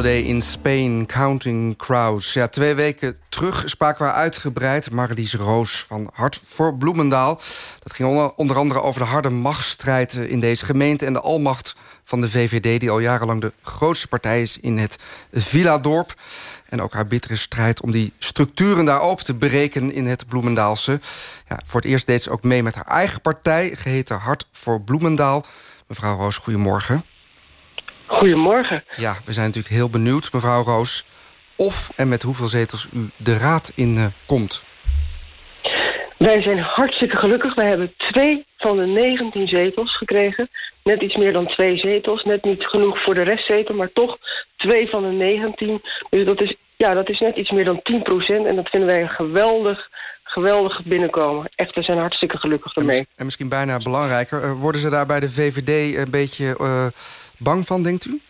Holiday in Spain, Counting Crows. Ja, twee weken terug spraken we uitgebreid Marlies Roos van Hart voor Bloemendaal. Dat ging onder andere over de harde machtsstrijd in deze gemeente... en de almacht van de VVD, die al jarenlang de grootste partij is in het Villa-dorp. En ook haar bittere strijd om die structuren daar open te berekenen in het Bloemendaalse. Ja, voor het eerst deed ze ook mee met haar eigen partij, geheten Hart voor Bloemendaal. Mevrouw Roos, goedemorgen. Goedemorgen. Ja, we zijn natuurlijk heel benieuwd, mevrouw Roos... of en met hoeveel zetels u de raad in uh, komt. Wij zijn hartstikke gelukkig. Wij hebben twee van de 19 zetels gekregen. Net iets meer dan twee zetels. Net niet genoeg voor de restzetel, maar toch twee van de 19. Dus dat is, ja, dat is net iets meer dan 10 procent. En dat vinden wij een geweldig, geweldig binnenkomen. Echt, we zijn hartstikke gelukkig ermee. En, misschien bijna belangrijker. Uh, worden ze daar bij de VVD een beetje uh, bang van, denkt u?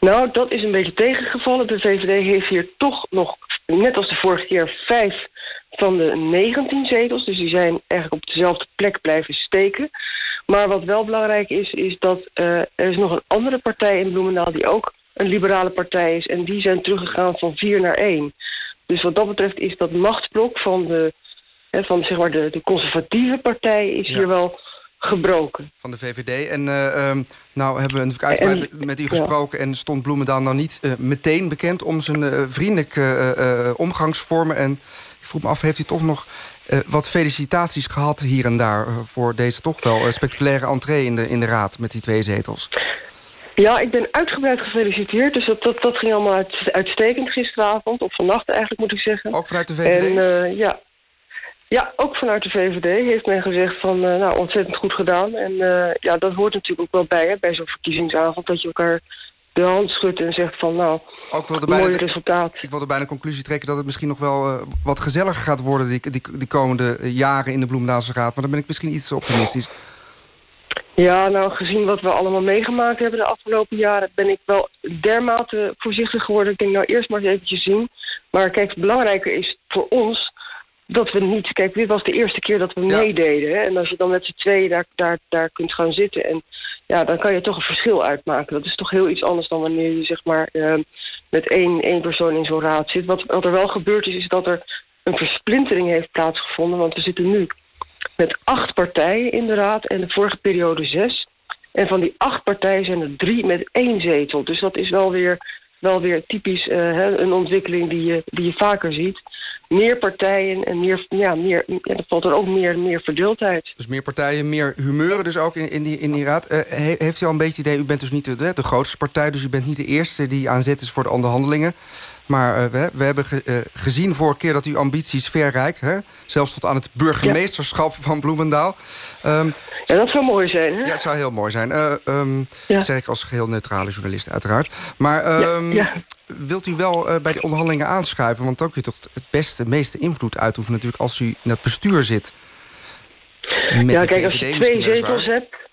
Nou, dat is een beetje tegengevallen. De VVD heeft hier toch nog, net als de vorige keer, vijf van de 19 zetels. Dus die zijn eigenlijk op dezelfde plek blijven steken. Maar wat wel belangrijk is, is dat uh, er is nog een andere partij in Bloemendaal... die ook een liberale partij is. En die zijn teruggegaan van 4 naar 1. Dus wat dat betreft is dat machtsblok van de, hè, van, zeg maar de, de conservatieve partij... is hier wel gebroken. Van de VVD. En uh, um, nou hebben we natuurlijk uitgebreid met u gesproken... en stond Bloemendaal nou niet uh, meteen bekend om zijn uh, vriendelijke omgangsvormen. En ik vroeg me af, heeft u toch nog wat felicitaties gehad hier en daar... voor deze toch wel spectaculaire entree in de, in de raad met die twee zetels? Ja, ik ben uitgebreid gefeliciteerd. Dus dat, dat, dat ging allemaal uit, uitstekend gisteravond. Of vannacht eigenlijk, moet ik zeggen. Ook vanuit de VVD? En, ja, ja, ook vanuit de VVD heeft men gezegd van, uh, nou, ontzettend goed gedaan. En uh, ja, dat hoort natuurlijk ook wel bij, hè, bij zo'n verkiezingsavond... dat je elkaar de hand schudt en zegt van, nou, ook wilde mooi resultaat. Ik wilde bijna de conclusie trekken dat het misschien nog wel uh, wat gezelliger gaat worden... Die, die, die komende jaren in de Bloemendaalse Raad. Maar dan ben ik misschien iets optimistisch. Ja, nou, gezien wat we allemaal meegemaakt hebben de afgelopen jaren... ben ik wel dermate voorzichtig geworden. Ik denk, nou, eerst maar eens eventjes zien. Maar kijk, belangrijker is voor ons dat we niet... Kijk, dit was de eerste keer dat we meededen. Hè? En als je dan met z'n tweeën daar, daar, daar kunt gaan zitten... En, ja, dan kan je toch een verschil uitmaken. Dat is toch heel iets anders dan wanneer je zeg maar, uh, met één, één persoon in zo'n raad zit. Wat, wat er wel gebeurd is, is dat er een versplintering heeft plaatsgevonden. Want we zitten nu met acht partijen in de raad en de vorige periode zes. En van die acht partijen zijn er drie met één zetel. Dus dat is wel weer, wel weer typisch uh, hè, een ontwikkeling die je, die je vaker ziet meer partijen en meer, ja, meer, ja, er valt er ook meer, meer verdeeldheid. Dus meer partijen, meer humeuren dus ook in, in, die, in die raad. Uh, heeft u al een beetje het idee, u bent dus niet de, de, grootste partij... dus u bent niet de eerste die aan zet is voor de onderhandelingen. Maar uh, we, we, hebben ge, uh, gezien vorige keer dat uw ambities verrijk. Hè? Zelfs tot aan het burgemeesterschap ja. van Bloemendaal. Um, ja, dat zou mooi zijn. Hè? Ja, dat zou heel mooi zijn. Um, ja. zeg ik als geheel neutrale journalist uiteraard. Maar um, ja, wilt u wel uh, bij de onderhandelingen aanschuiven? Want dan kun je toch het beste, meeste invloed uitoefenen... natuurlijk als u in het bestuur zit. Met ja, kijk, als je twee zetels hebt...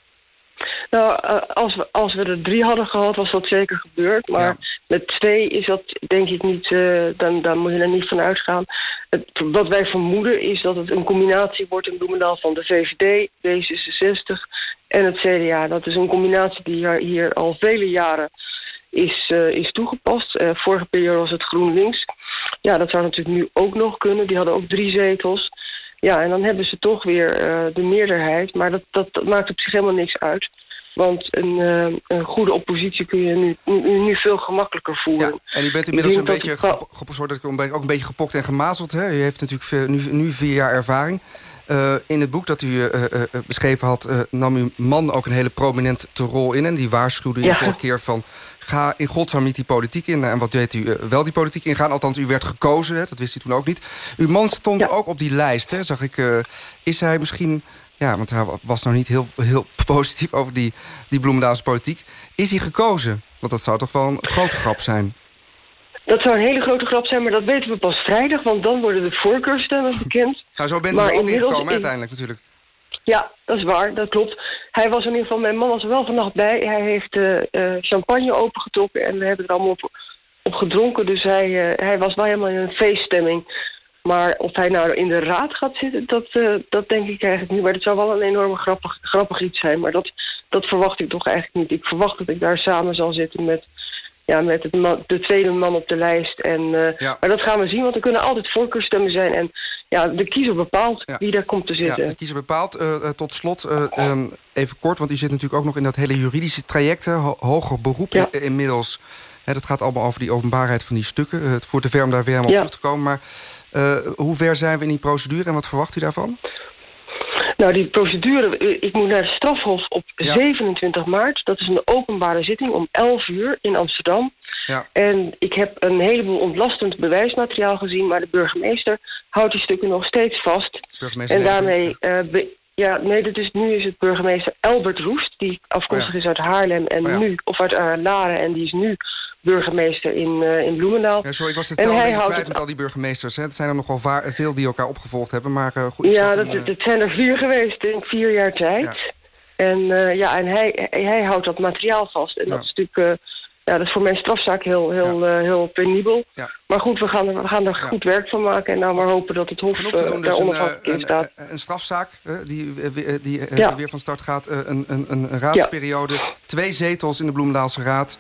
Nou, uh, als, we, als we er drie hadden gehad, was dat zeker gebeurd. Maar ja. met twee is dat denk ik niet... Uh, dan, dan moet je er niet van uitgaan. Het, wat wij vermoeden is dat het een combinatie wordt in Bloemendaal... van de VVD, D66 en het CDA. Dat is een combinatie die hier al vele jaren is, uh, is toegepast. Uh, vorige periode was het GroenLinks. Ja, dat zou natuurlijk nu ook nog kunnen. Die hadden ook drie zetels. Ja, en dan hebben ze toch weer uh, de meerderheid. Maar dat, dat, dat, maakt op zich helemaal niks uit. Want een, een goede oppositie kun je nu, nu, nu, veel gemakkelijker voeren. Ja, en u bent inmiddels een beetje, ge, ook een beetje gepokt en gemazeld. Hè? U heeft natuurlijk nu, nu vier jaar ervaring. Uh, in het boek dat u uh, beschreven had... nam uw man ook een hele prominente rol in. En die waarschuwde u ja. vorige keer van... ga in godsnaam niet die politiek in. En wat deed u wel die politiek ingaan? Althans, u werd gekozen, hè? dat wist u toen ook niet. Uw man stond ja. ook op die lijst, hè? zag ik. is hij misschien... Ja, want hij was nou niet heel, heel <laughs> positief over die, die Bloemendaalse politiek. Is hij gekozen? Want dat zou toch wel een grote grap zijn. Dat zou een hele grote grap zijn, maar dat weten we pas vrijdag... want dan worden de voorkeurstemmen bekend. <laughs> Nou, zo bent u er ook ingekomen in... uiteindelijk natuurlijk. Ja, dat is waar, dat klopt. Hij was in ieder geval, mijn man was er wel vannacht bij. Hij heeft uh, uh, champagne opengetrokken en we hebben er allemaal op, op gedronken. Dus hij, uh, hij was wel helemaal in een feeststemming. Maar of hij nou in de raad gaat zitten, dat, dat denk ik eigenlijk niet. Maar dat zou wel een enorme grappig, grappig iets zijn. Maar dat, dat verwacht ik toch eigenlijk niet. Ik verwacht dat ik daar samen zal zitten met ja, met het man, de tweede man op de lijst. En, eh, Ja. Maar dat gaan we zien, want er kunnen altijd voorkeurstemmen zijn. En ja, de kiezer bepaalt wie daar komt te Ja, zitten. de kiezer bepaalt. Eh, eh, tot slot, eh, ehm, even kort, want die zit natuurlijk ook nog in dat hele juridische traject. ho- hoger beroep inmiddels. Dat gaat allemaal over die openbaarheid van die stukken. Eh, het voert te ver om daar weer helemaal Ja. op terug te komen. Maar eh, hoe ver zijn we in die procedure en wat verwacht u daarvan? Nou, die procedure, eh, ik moet naar het strafhof op Ja. 27 maart. Dat is een openbare zitting om 11 uur in Amsterdam. Ja. En ik heb een heleboel ontlastend bewijsmateriaal gezien... maar de burgemeester houdt die stukken nog steeds vast. Burgemeester en daarmee... eh, ja, nee, dat is, nu is het burgemeester Albert Roest... die afkomstig Oh ja. is uit Haarlem en nu... of uit eh, Laren en die is nu burgemeester in, eh, in Bloemendaal. Ja, sorry, ik was de En tel een hij houdt het met al die burgemeesters. Hè. Het zijn er nogal va- veel die elkaar opgevolgd hebben. Maar eh, goed, Ja, dat een, eh, dat zijn er vier geweest in vier jaar tijd. En, ja, en hij, hij houdt dat materiaal vast. En dat is natuurlijk... ja, dat is voor mijn strafzaak heel, heel, heel penibel. Maar goed, we gaan, er- we gaan er goed werk van maken. En nou maar hopen dat het Hof daar Dus een, onafhankelijk in een, staat. eh, een strafzaak die, weer- die weer van start gaat. een, een, een een raadsperiode. Twee zetels in de Bloemendaalse Raad.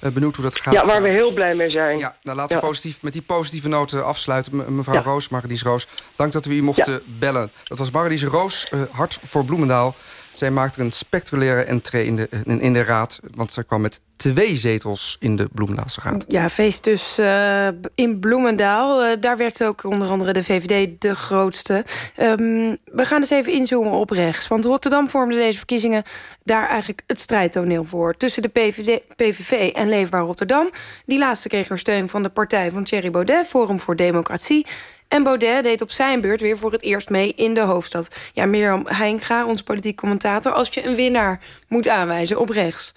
Eh, benieuwd hoe dat gaat. Ja, waar we heel blij mee zijn. Ja, nou laten we Ja. positief, met die positieve noten afsluiten. Me- mevrouw Ja. Roos, Marlies Roos, dank dat we u mochten Ja. bellen. Dat was Marlies Roos, eh, Hart voor Bloemendaal. Zij maakte een spectaculaire entree in de, in, de raad... want zij kwam met twee zetels in de Bloemendaalse Raad. Ja, feest dus eh, in Bloemendaal. Eh, daar werd ook onder andere de VVD de grootste. Ehm, we gaan eens even inzoomen op rechts. Want Rotterdam vormde deze verkiezingen daar eigenlijk het strijdtoneel voor. Tussen de PVD, PVV en Leefbaar Rotterdam. Die laatste kreeg er steun van de partij van Thierry Baudet... Forum voor Democratie. En Baudet deed op zijn beurt weer voor het eerst mee in de hoofdstad. Ja, Mirjam Heinga, ons politiek commentator... als je een winnaar moet aanwijzen op rechts.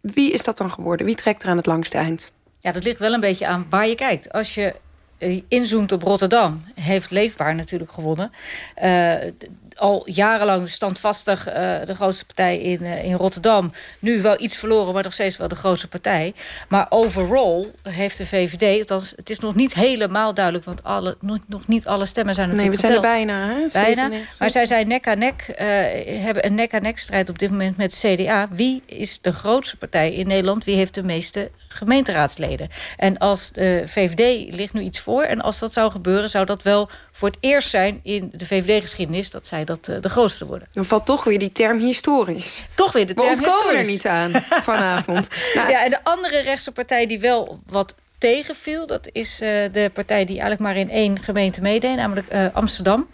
Wie is dat dan geworden? Wie trekt er aan het langste eind? Ja, dat ligt wel een beetje aan waar je kijkt. Als je eh, inzoomt op Rotterdam, heeft Leefbaar natuurlijk gewonnen. Eh, al jarenlang standvastig eh, de grootste partij in, eh, in Rotterdam. Nu wel iets verloren, maar nog steeds wel de grootste partij. Maar overall heeft de VVD, althans het is nog niet helemaal duidelijk... want alle, nog, nog niet alle stemmen zijn Nee, natuurlijk we zijn er bijna. Hè? Bijna. 97. Maar zij zijn nek aan nek, eh, hebben een nek aan nek strijd op dit moment met CDA. Wie is de grootste partij in Nederland? Wie heeft de meeste gemeenteraadsleden? En als de VVD ligt nu iets voor. En als dat zou gebeuren, zou dat wel voor het eerst zijn in de VVD-geschiedenis dat zij dat eh, de grootste worden. Dan valt toch weer die term historisch. Toch weer de We term ontkomen er historisch. niet aan vanavond. <laughs> Nou, Ja, en de andere rechtse partij die wel wat tegenviel... dat is eh, de partij die eigenlijk maar in één gemeente meedeed... namelijk eh, Amsterdam.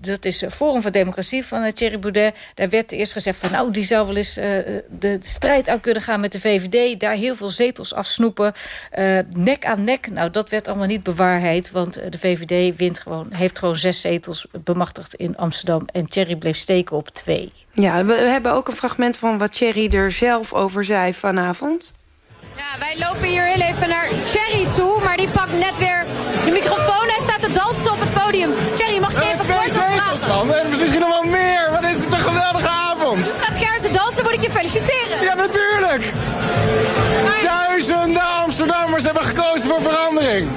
Dat is Forum voor Democratie van uh, Thierry Baudet. Daar werd eerst gezegd van... nou, die zou wel eens eh, de strijd aan kunnen gaan met de VVD... daar heel veel zetels afsnoepen. eh, nek aan nek. Nou, dat werd allemaal niet bewaarheid... want eh, de VVD wint gewoon, heeft gewoon zes zetels bemachtigd in Amsterdam... en Thierry bleef steken op twee. ja, we hebben ook een fragment van wat Thierry er zelf over zei vanavond. Ja, wij lopen hier heel even naar Thierry toe, maar die pakt net weer de microfoon. Hij staat te dansen op het podium. Thierry, mag ik je even kort wat vragen? man. En misschien nog wel meer. Wat is het een geweldige avond. Je staat keihard te dansen, moet ik je feliciteren. Ja, natuurlijk. Duizenden Amsterdammers hebben gekozen voor verandering.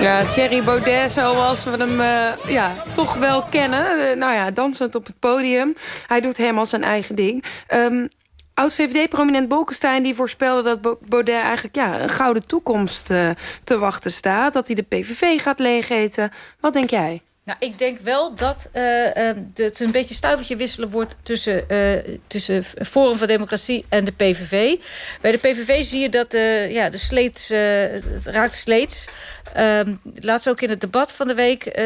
Ja, Thierry Baudet zoals we hem eh, ja, toch wel kennen. Eh, nou ja, dansend op het podium. Hij doet helemaal zijn eigen ding. Ehm, Oud-VVD-prominent Bolkestein die voorspelde dat Baudet eigenlijk ja, een gouden toekomst eh, te wachten staat. Dat hij de PVV gaat leegeten. Wat denk jij? Nou, ik denk wel dat eh, eh, de- het een beetje stuivertje wisselen wordt tussen, eh, tussen Forum voor Democratie en de PVV. Bij de PVV zie je dat eh, ja, de sleets, het raakt sleets. Ehm, laatst ook in het debat van de week.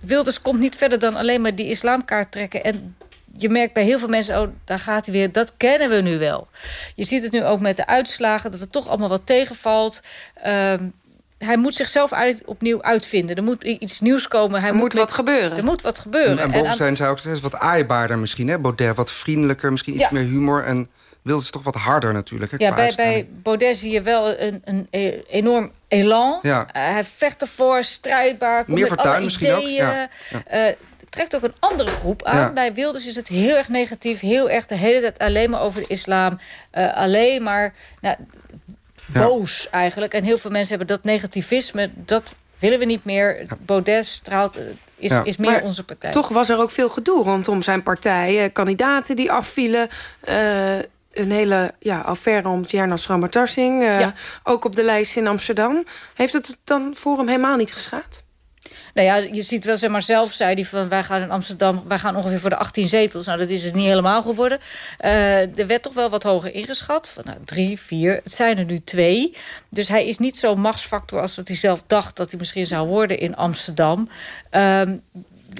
Wilders komt niet verder dan alleen maar die islamkaart trekken. En je merkt bij heel veel mensen, oh, daar gaat hij weer. Dat kennen we nu wel. Je ziet het nu ook met de uitslagen, dat het toch allemaal wat tegenvalt. Ehm, hij moet zichzelf eigenlijk opnieuw uitvinden. Er moet iets nieuws komen. Hij Er moet wat gebeuren. Er moet wat gebeuren. En, En Bolkestein zei ook, ze is wat aaibaarder misschien, hè? Baudet wat vriendelijker, misschien iets Ja. meer humor. En Wilders toch wat harder natuurlijk, hè, Ja, bij, bij Baudet zie je wel een, een e- enorm elan. Ja. Eh, hij vecht ervoor, strijdbaar. Komt Meer alle misschien ook, ja. Ja. Eh, trekt ook een andere groep aan. Ja. Bij Wilders is het heel erg negatief. Heel erg de hele tijd alleen maar over de islam. Eh, alleen maar nou, boos eigenlijk. En heel veel mensen hebben dat negativisme... dat willen we niet meer. Baudet straalt, is, Ja. is meer Maar onze partij. Toch was er ook veel gedoe rondom zijn partij. Eh, kandidaten die afvielen. eh, een hele ja, affaire om Tjerno Schrammertarsing. eh Ook op de lijst in Amsterdam. Heeft het dan voor hem helemaal niet geschaad? Nou ja, je ziet wel, zeg maar, zelf zei hij van... wij gaan in Amsterdam, wij gaan ongeveer voor de 18 zetels. Nou, dat is het niet helemaal geworden. Eh, er werd toch wel wat hoger ingeschat. Van nou, drie, vier, het zijn er nu twee. Dus hij is niet zo'n machtsfactor als dat hij zelf dacht... dat hij misschien zou worden in Amsterdam. Ehm,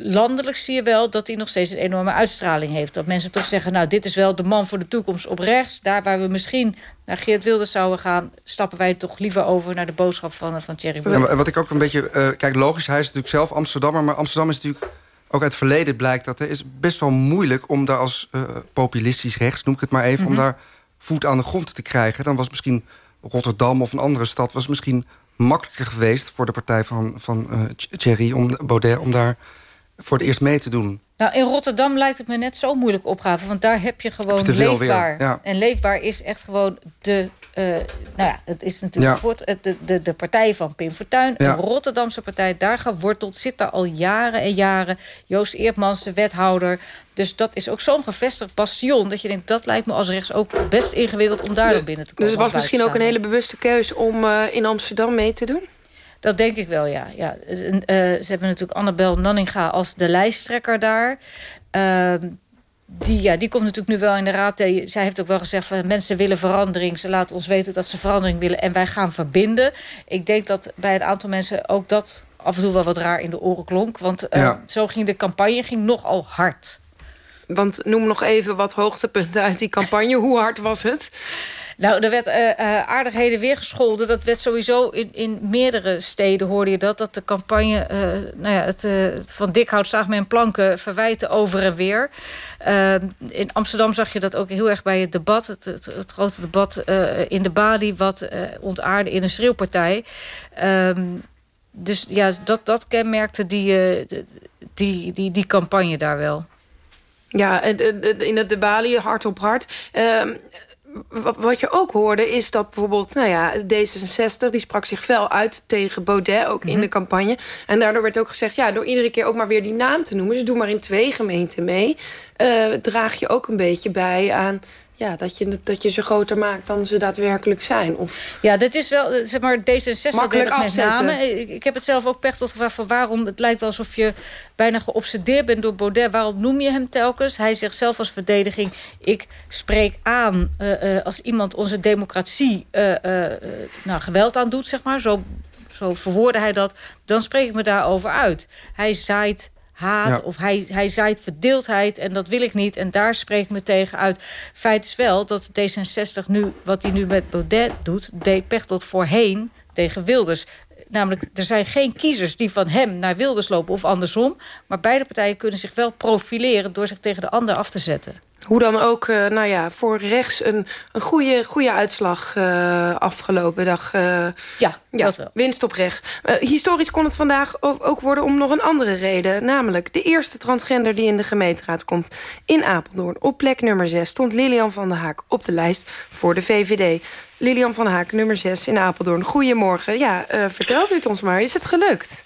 landelijk zie je wel dat hij nog steeds een enorme uitstraling heeft. Dat mensen toch zeggen, nou, dit is wel de man voor de toekomst op rechts. Daar waar we misschien naar Geert Wilders zouden gaan... stappen wij toch liever over naar de boodschap van, van Thierry Ja, Baudet. maar wat ik ook een beetje... eh, kijk, logisch, hij is natuurlijk zelf Amsterdammer... maar Amsterdam is natuurlijk... ook uit het verleden blijkt dat het is best wel moeilijk... om daar als eh, populistisch rechts, noem ik het maar even... om Mhm. daar voet aan de grond te krijgen. Dan was misschien Rotterdam of een andere stad... was misschien makkelijker geweest voor de partij van, van eh, Thierry... Om, Baudet, om daar voor het eerst mee te doen. Nou, in Rotterdam lijkt het me net zo'n moeilijke opgave. Want daar heb je gewoon Heb je leefbaar. ja. En leefbaar is echt gewoon de... eh, nou ja, het is natuurlijk Ja. voort- de, de, de partij van Pim Fortuyn. Ja. Een Rotterdamse partij, daar geworteld. Zit daar al jaren en jaren. Joost Eertmans, de wethouder. Dus dat is ook zo'n gevestigd bastion... dat je denkt, dat lijkt me als rechts ook best ingewikkeld... om daar binnen te Dus komen. het was misschien ook een hele bewuste keus om eh, in Amsterdam mee te doen? Dat denk ik wel, ja. ja. Eh, ze hebben natuurlijk Annabel Nanninga als de lijsttrekker daar. Ehm, die, ja, die komt natuurlijk nu wel in de raad. Zij heeft ook wel gezegd van mensen willen verandering. Ze laten ons weten dat ze verandering willen. En wij gaan verbinden. Ik denk dat bij een aantal mensen ook dat af en toe wel wat raar in de oren klonk. Want eh, zo ging de campagne ging nogal hard. Want noem nog even wat hoogtepunten uit die campagne. Hoe hard was het? Nou, er werd eh, eh, aardig heen en weer gescholden. Dat werd sowieso in, in meerdere steden hoorde je dat. Dat de campagne eh, nou ja, het, van Dikhout zag men planken verwijten over en weer. In Amsterdam zag je dat ook heel erg bij het debat. Het, het, grote debat in de Bali wat ontaarde in een schreeuwpartij. Ehm, dus ja, dat, dat kenmerkte die, die, die, die campagne daar wel. Ja, in het de Bali, hard op hard. Wa- wat je ook hoorde is dat bijvoorbeeld nou ja, D66... die sprak zich fel uit tegen Baudet, ook in de campagne. En daardoor werd ook gezegd... ja, door iedere keer ook maar weer die naam te noemen... dus doe maar in twee gemeenten mee... eh, draag je ook een beetje bij aan... Ja, dat, je, dat je ze groter maakt dan ze daadwerkelijk zijn. Of, Ja, dit is wel, eh, zeg maar, D66 Makkelijk afzetten. Ik, ik heb het zelf ook Pechtold gevraagd van waarom... het lijkt wel alsof je bijna geobsedeerd bent door Baudet. Waarom noem je hem telkens? Hij zegt zelf als verdediging... ik spreek aan eh, eh, als iemand onze democratie nou, geweld aan doet, zeg maar. Zo, zo verwoordde hij dat. Dan spreek ik me daarover uit. Hij zaait haat Ja. of hij, hij zaait verdeeldheid en dat wil ik niet. En daar spreek ik me tegen uit. Feit is wel dat D66 nu, wat hij nu met Baudet doet... deed Pechtold voorheen tegen Wilders. Namelijk, er zijn geen kiezers die van hem naar Wilders lopen of andersom. Maar beide partijen kunnen zich wel profileren... door zich tegen de ander af te zetten. Hoe dan ook, eh, nou ja, voor rechts een, een goede, goede uitslag eh, afgelopen dag. eh. ja, dat wel. Winst op rechts. Historisch kon het vandaag ook worden om nog een andere reden. Namelijk de eerste transgender die in de gemeenteraad komt. In Apeldoorn, op plek nummer 6, stond Lilian van der Haak op de lijst voor de VVD. Lilian van Haak, nummer 6 in Apeldoorn. Goedemorgen. Ja, vertelt u het ons maar. Is het gelukt?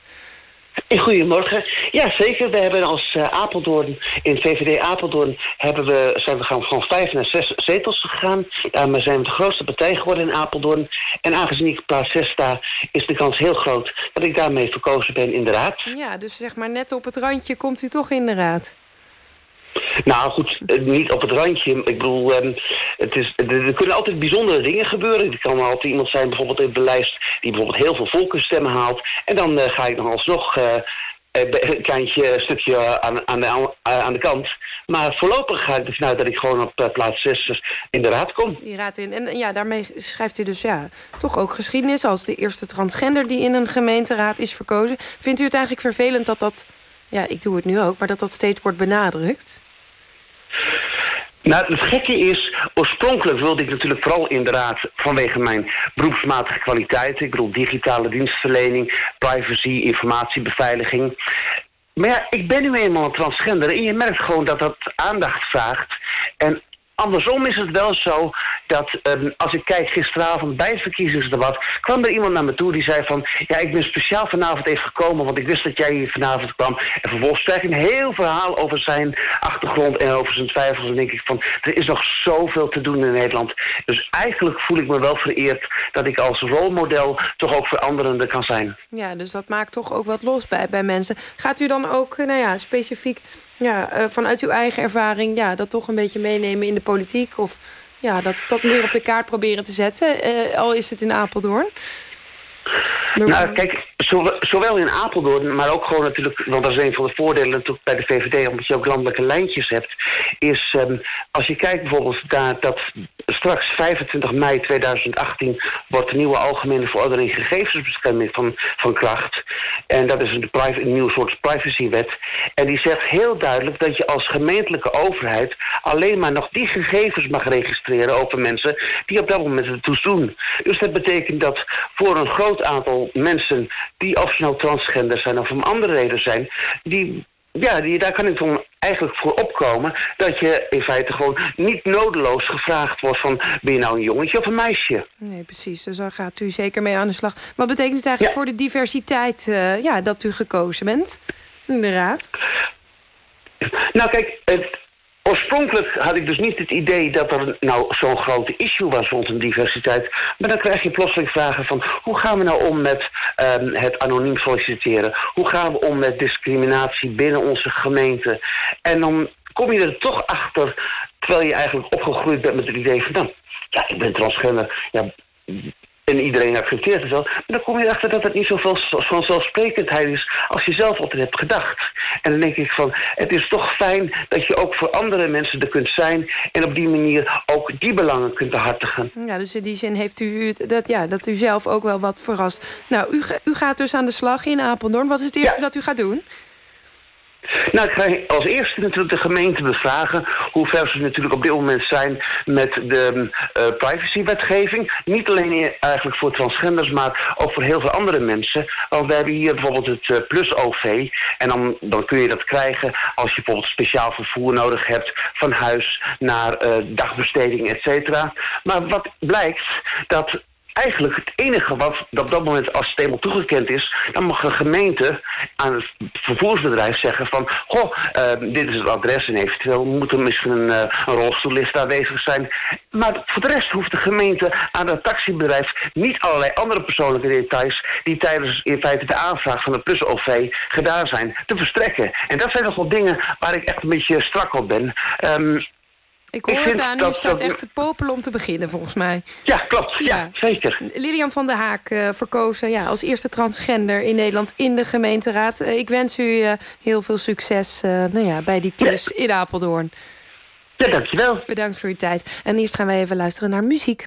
Goedemorgen. Ja, zeker. We hebben als eh, Apeldoorn, in VVD Apeldoorn, hebben we, zijn we gaan van vijf naar zes zetels gegaan. Daarmee zijn we de grootste partij geworden in Apeldoorn. En aangezien ik plaats zes sta, is de kans heel groot dat ik daarmee verkozen ben in de raad. Ja, dus zeg maar net op het randje komt u toch in de raad. Nou goed, eh, niet op het randje. Ik bedoel, ehm, het is, er, kunnen altijd bijzondere dingen gebeuren. Er kan altijd iemand zijn, bijvoorbeeld op de lijst, die bijvoorbeeld heel veel volkensstemmen haalt. En dan eh, ga ik nog alsnog eh, een kleintje stukje aan, aan, de, aan, de kant. Maar voorlopig ga ik ervan uit dat ik gewoon op plaats 6 in de raad kom. Die raad in. En ja, daarmee schrijft u dus ja, toch ook geschiedenis... als de eerste transgender die in een gemeenteraad is verkozen. Vindt u het eigenlijk vervelend dat dat... ja, ik doe het nu ook, maar dat dat steeds wordt benadrukt? Nou, het gekke is, oorspronkelijk wilde ik natuurlijk vooral in de raad vanwege mijn beroepsmatige kwaliteiten. Ik bedoel digitale dienstverlening, privacy, informatiebeveiliging. Maar ja, ik ben nu eenmaal een transgender en je merkt gewoon dat dat aandacht vraagt. En andersom is het wel zo, dat um, als ik kijk gisteravond bij het verkiezingsdebat... kwam er iemand naar me toe die zei van... ja, ik ben speciaal vanavond even gekomen, want ik wist dat jij hier vanavond kwam. En vervolgens krijg ik een heel verhaal over zijn achtergrond en over zijn twijfels. En denk ik van, er is nog zoveel te doen in Nederland. Dus eigenlijk voel ik me wel vereerd dat ik als rolmodel toch ook veranderende kan zijn. Ja, dus dat maakt toch ook wat los bij, bij mensen. Gaat u dan ook, nou ja, specifiek ja, uh, vanuit uw eigen ervaring... Ja, dat toch een beetje meenemen in de politiek? Of ja, dat, dat meer op de kaart proberen te zetten? Uh, al is het in Apeldoorn? Nou, kijk, zowel in Apeldoorn, maar ook gewoon natuurlijk... want dat is een van de voordelen natuurlijk bij de VVD... omdat je ook landelijke lijntjes hebt... is um, als je kijkt bijvoorbeeld naar dat straks 25 mei 2018... wordt de nieuwe algemene verordening gegevensbescherming van, van kracht. En dat is een, een nieuw soort privacywet. En die zegt heel duidelijk dat je als gemeentelijke overheid... alleen maar nog die gegevens mag registreren over mensen... die op dat moment ertoe doen. Dus dat betekent dat voor een groot aantal mensen die of ze nou transgender zijn of om andere reden zijn, die, ja, die, daar kan ik dan eigenlijk voor opkomen dat je in feite gewoon niet nodeloos gevraagd wordt van ben je nou een jongetje of een meisje? Nee, precies. Dus daar gaat u zeker mee aan de slag. Wat betekent het eigenlijk voor de diversiteit uh, ja, dat u gekozen bent in de raad? Nou kijk, het, Oorspronkelijk had ik dus niet het idee dat er nou zo'n grote issue was rond een diversiteit. Maar dan krijg je plotseling vragen van hoe gaan we nou om met um, het anoniem solliciteren? Hoe gaan we om met discriminatie binnen onze gemeente? En dan kom je er toch achter, terwijl je eigenlijk opgegroeid bent met het idee van nou, ja, ik ben transgender. Ja, en iedereen accepteert het wel. Maar dan kom je erachter dat het niet zoveel vanzelfsprekendheid is als je zelf altijd hebt gedacht. En dan denk ik van, het is toch fijn dat je ook voor andere mensen er kunt zijn... en op die manier ook die belangen kunt behartigen. Ja, dus in die zin heeft u dat, ja, dat u zelf ook wel wat verrast. Nou, u, u gaat dus aan de slag in Apeldoorn. Wat is het eerste dat u gaat doen? Nou, ik ga als eerste natuurlijk de gemeente bevragen hoe ver ze natuurlijk op dit moment zijn met de uh, privacywetgeving. Niet alleen eigenlijk voor transgenders, maar ook voor heel veel andere mensen. Want we hebben hier bijvoorbeeld het uh, Plus-OV. En dan, dan kun je dat krijgen als je bijvoorbeeld speciaal vervoer nodig hebt van huis naar uh, dagbesteding, et cetera. Maar wat blijkt, dat eigenlijk het enige wat op dat moment als eenmaal toegekend is... dan mag een gemeente aan het vervoersbedrijf zeggen van... goh, uh, dit is het adres en eventueel moet er misschien een, uh, een rolstoellist aanwezig zijn. Maar voor de rest hoeft de gemeente aan het taxibedrijf... niet allerlei andere persoonlijke details... die tijdens in feite de aanvraag van de Plus-OV gedaan zijn, te verstrekken. En dat zijn nog wel dingen waar ik echt een beetje strak op ben... Um, ik hoor het aan, u staat echt te popelen om te beginnen, volgens mij. Ja, klopt. Ja, zeker. Lilian van der Haak, uh, verkozen ja, als eerste transgender in Nederland in de gemeenteraad. Uh, ik wens u uh, heel veel succes nou ja, bij die klus ja. in Apeldoorn. Ja, dankjewel. Bedankt voor uw tijd. En eerst gaan wij even luisteren naar muziek.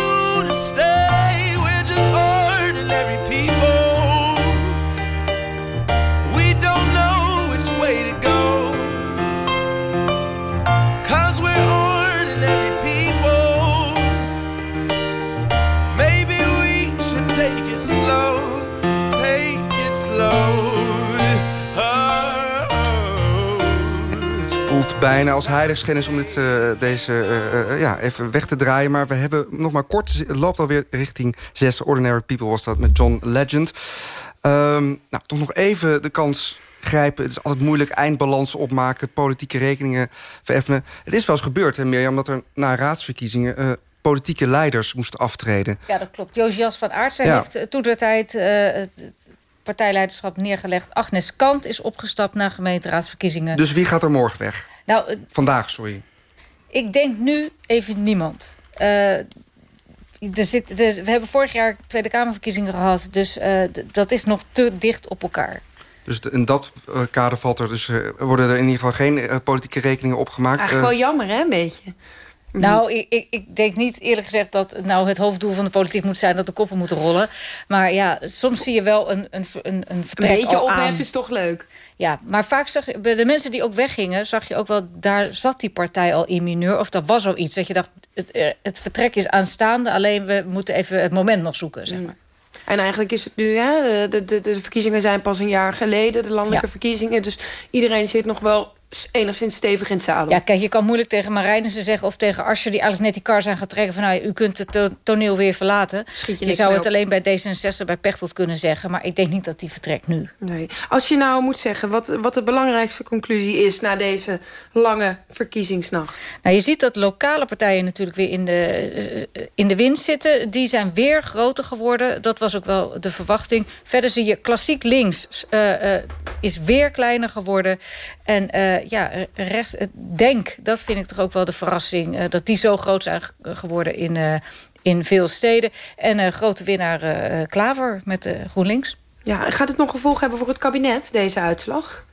bijna als heiligschennis om dit, eh, deze eh, eh, ja, even weg te draaien. Maar we hebben nog maar kort... Het loopt alweer richting zes Ordinary People was dat met John Legend. Ehm, nou, toch nog even de kans grijpen. Het is altijd moeilijk eindbalans opmaken, politieke rekeningen vereffenen. Het is wel eens gebeurd, hè, Mirjam, dat er na raadsverkiezingen... politieke leiders moesten aftreden. Ja, dat klopt. Josias van Aartsen Ja. heeft toen de tijd partijleiderschap neergelegd. Agnes Kant is opgestapt na gemeenteraadsverkiezingen. Dus wie gaat er morgen weg? Nou, Vandaag, sorry. ik denk nu even niemand. Eh, er zit, er- we hebben vorig jaar Tweede Kamerverkiezingen gehad. Dus eh, dat is nog te dicht op elkaar. Dus in dat eh, kader valt er dus, worden er in ieder geval geen eh, politieke rekeningen opgemaakt. Eigenlijk Eh, wel jammer, hè, een beetje. Nou, ik, ik, ik denk niet eerlijk gezegd dat nou het hoofddoel van de politiek moet zijn dat de koppen moeten rollen. Maar ja, soms zie je wel een, een, een, een Een vertrek beetje al ophef is toch leuk. Ja, maar vaak zag je, bij de mensen die ook weggingen, zag je ook wel, daar zat die partij al in mineur. Of dat was al iets dat je dacht, het, eh, het vertrek is aanstaande, alleen we moeten even het moment nog zoeken, zeg maar. En eigenlijk is het nu, hè, de, de, de verkiezingen zijn pas een jaar geleden, de landelijke Ja. verkiezingen. Dus iedereen zit nog wel enigszins stevig in het zadel. Ja, kijk, je kan moeilijk tegen Marijnissen zeggen... of tegen Asscher, die eigenlijk net die kar zijn gaan trekken... van nou, u kunt het to- toneel weer verlaten. Schiet je je zou het alleen bij D66, bij Pechtold kunnen zeggen... maar ik denk niet dat die vertrekt nu. Nee. Als je nou moet zeggen wat, wat de belangrijkste conclusie is... na deze lange verkiezingsnacht. Nou, je ziet dat lokale partijen natuurlijk weer in de, eh, in de winst zitten. Die zijn weer groter geworden. Dat was ook wel de verwachting. Verder zie je klassiek links eh, eh, is weer kleiner geworden. En eh, ja, eh, rechts, het Denk, dat vind ik toch ook wel de verrassing. eh, dat die zo groot zijn ge- geworden in, eh, in veel steden. En eh, grote winnaar eh, Klaver met eh, GroenLinks. Ja, gaat het nog gevolg hebben voor het kabinet, deze uitslag?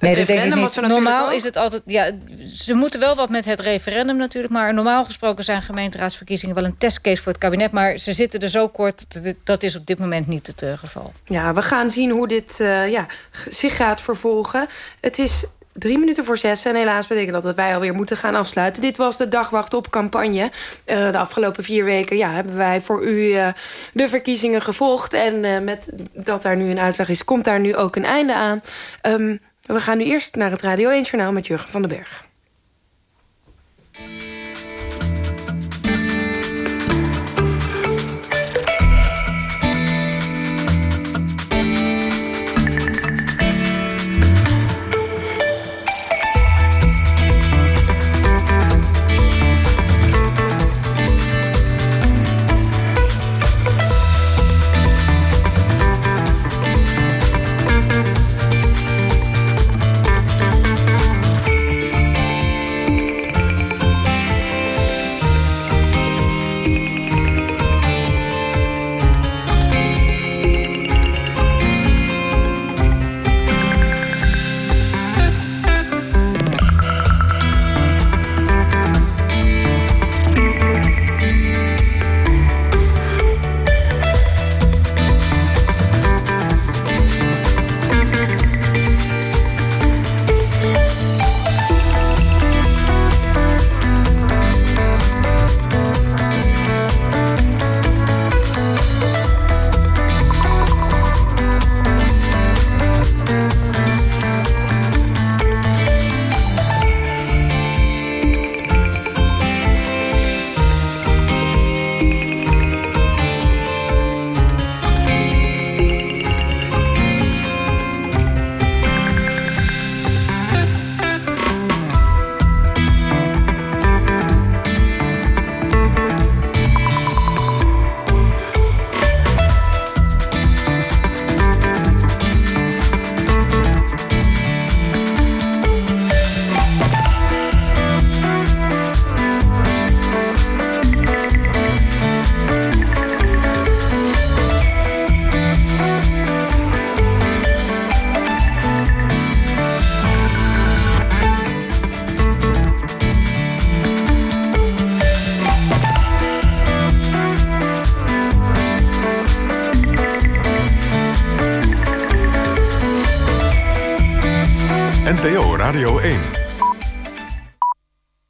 Nee, Het dat denk ik niet. Normaal is het altijd... Ja, ze moeten wel wat met het referendum natuurlijk. Maar normaal gesproken zijn gemeenteraadsverkiezingen... wel een testcase voor het kabinet. Maar ze zitten er zo kort. dat- is op dit moment niet het eh, geval. Ja, we gaan zien hoe dit eh, ja, zich gaat vervolgen. Het is drie minuten voor zes. En helaas betekent dat dat wij alweer moeten gaan afsluiten. Dit was de dagwacht op campagne. Eh, de afgelopen vier weken ja, hebben wij voor u eh, de verkiezingen gevolgd. En eh, met dat daar nu een uitslag is, komt daar nu ook een einde aan. Ehm, we gaan nu eerst naar het Radio 1 Journaal met Jurgen van den Berg.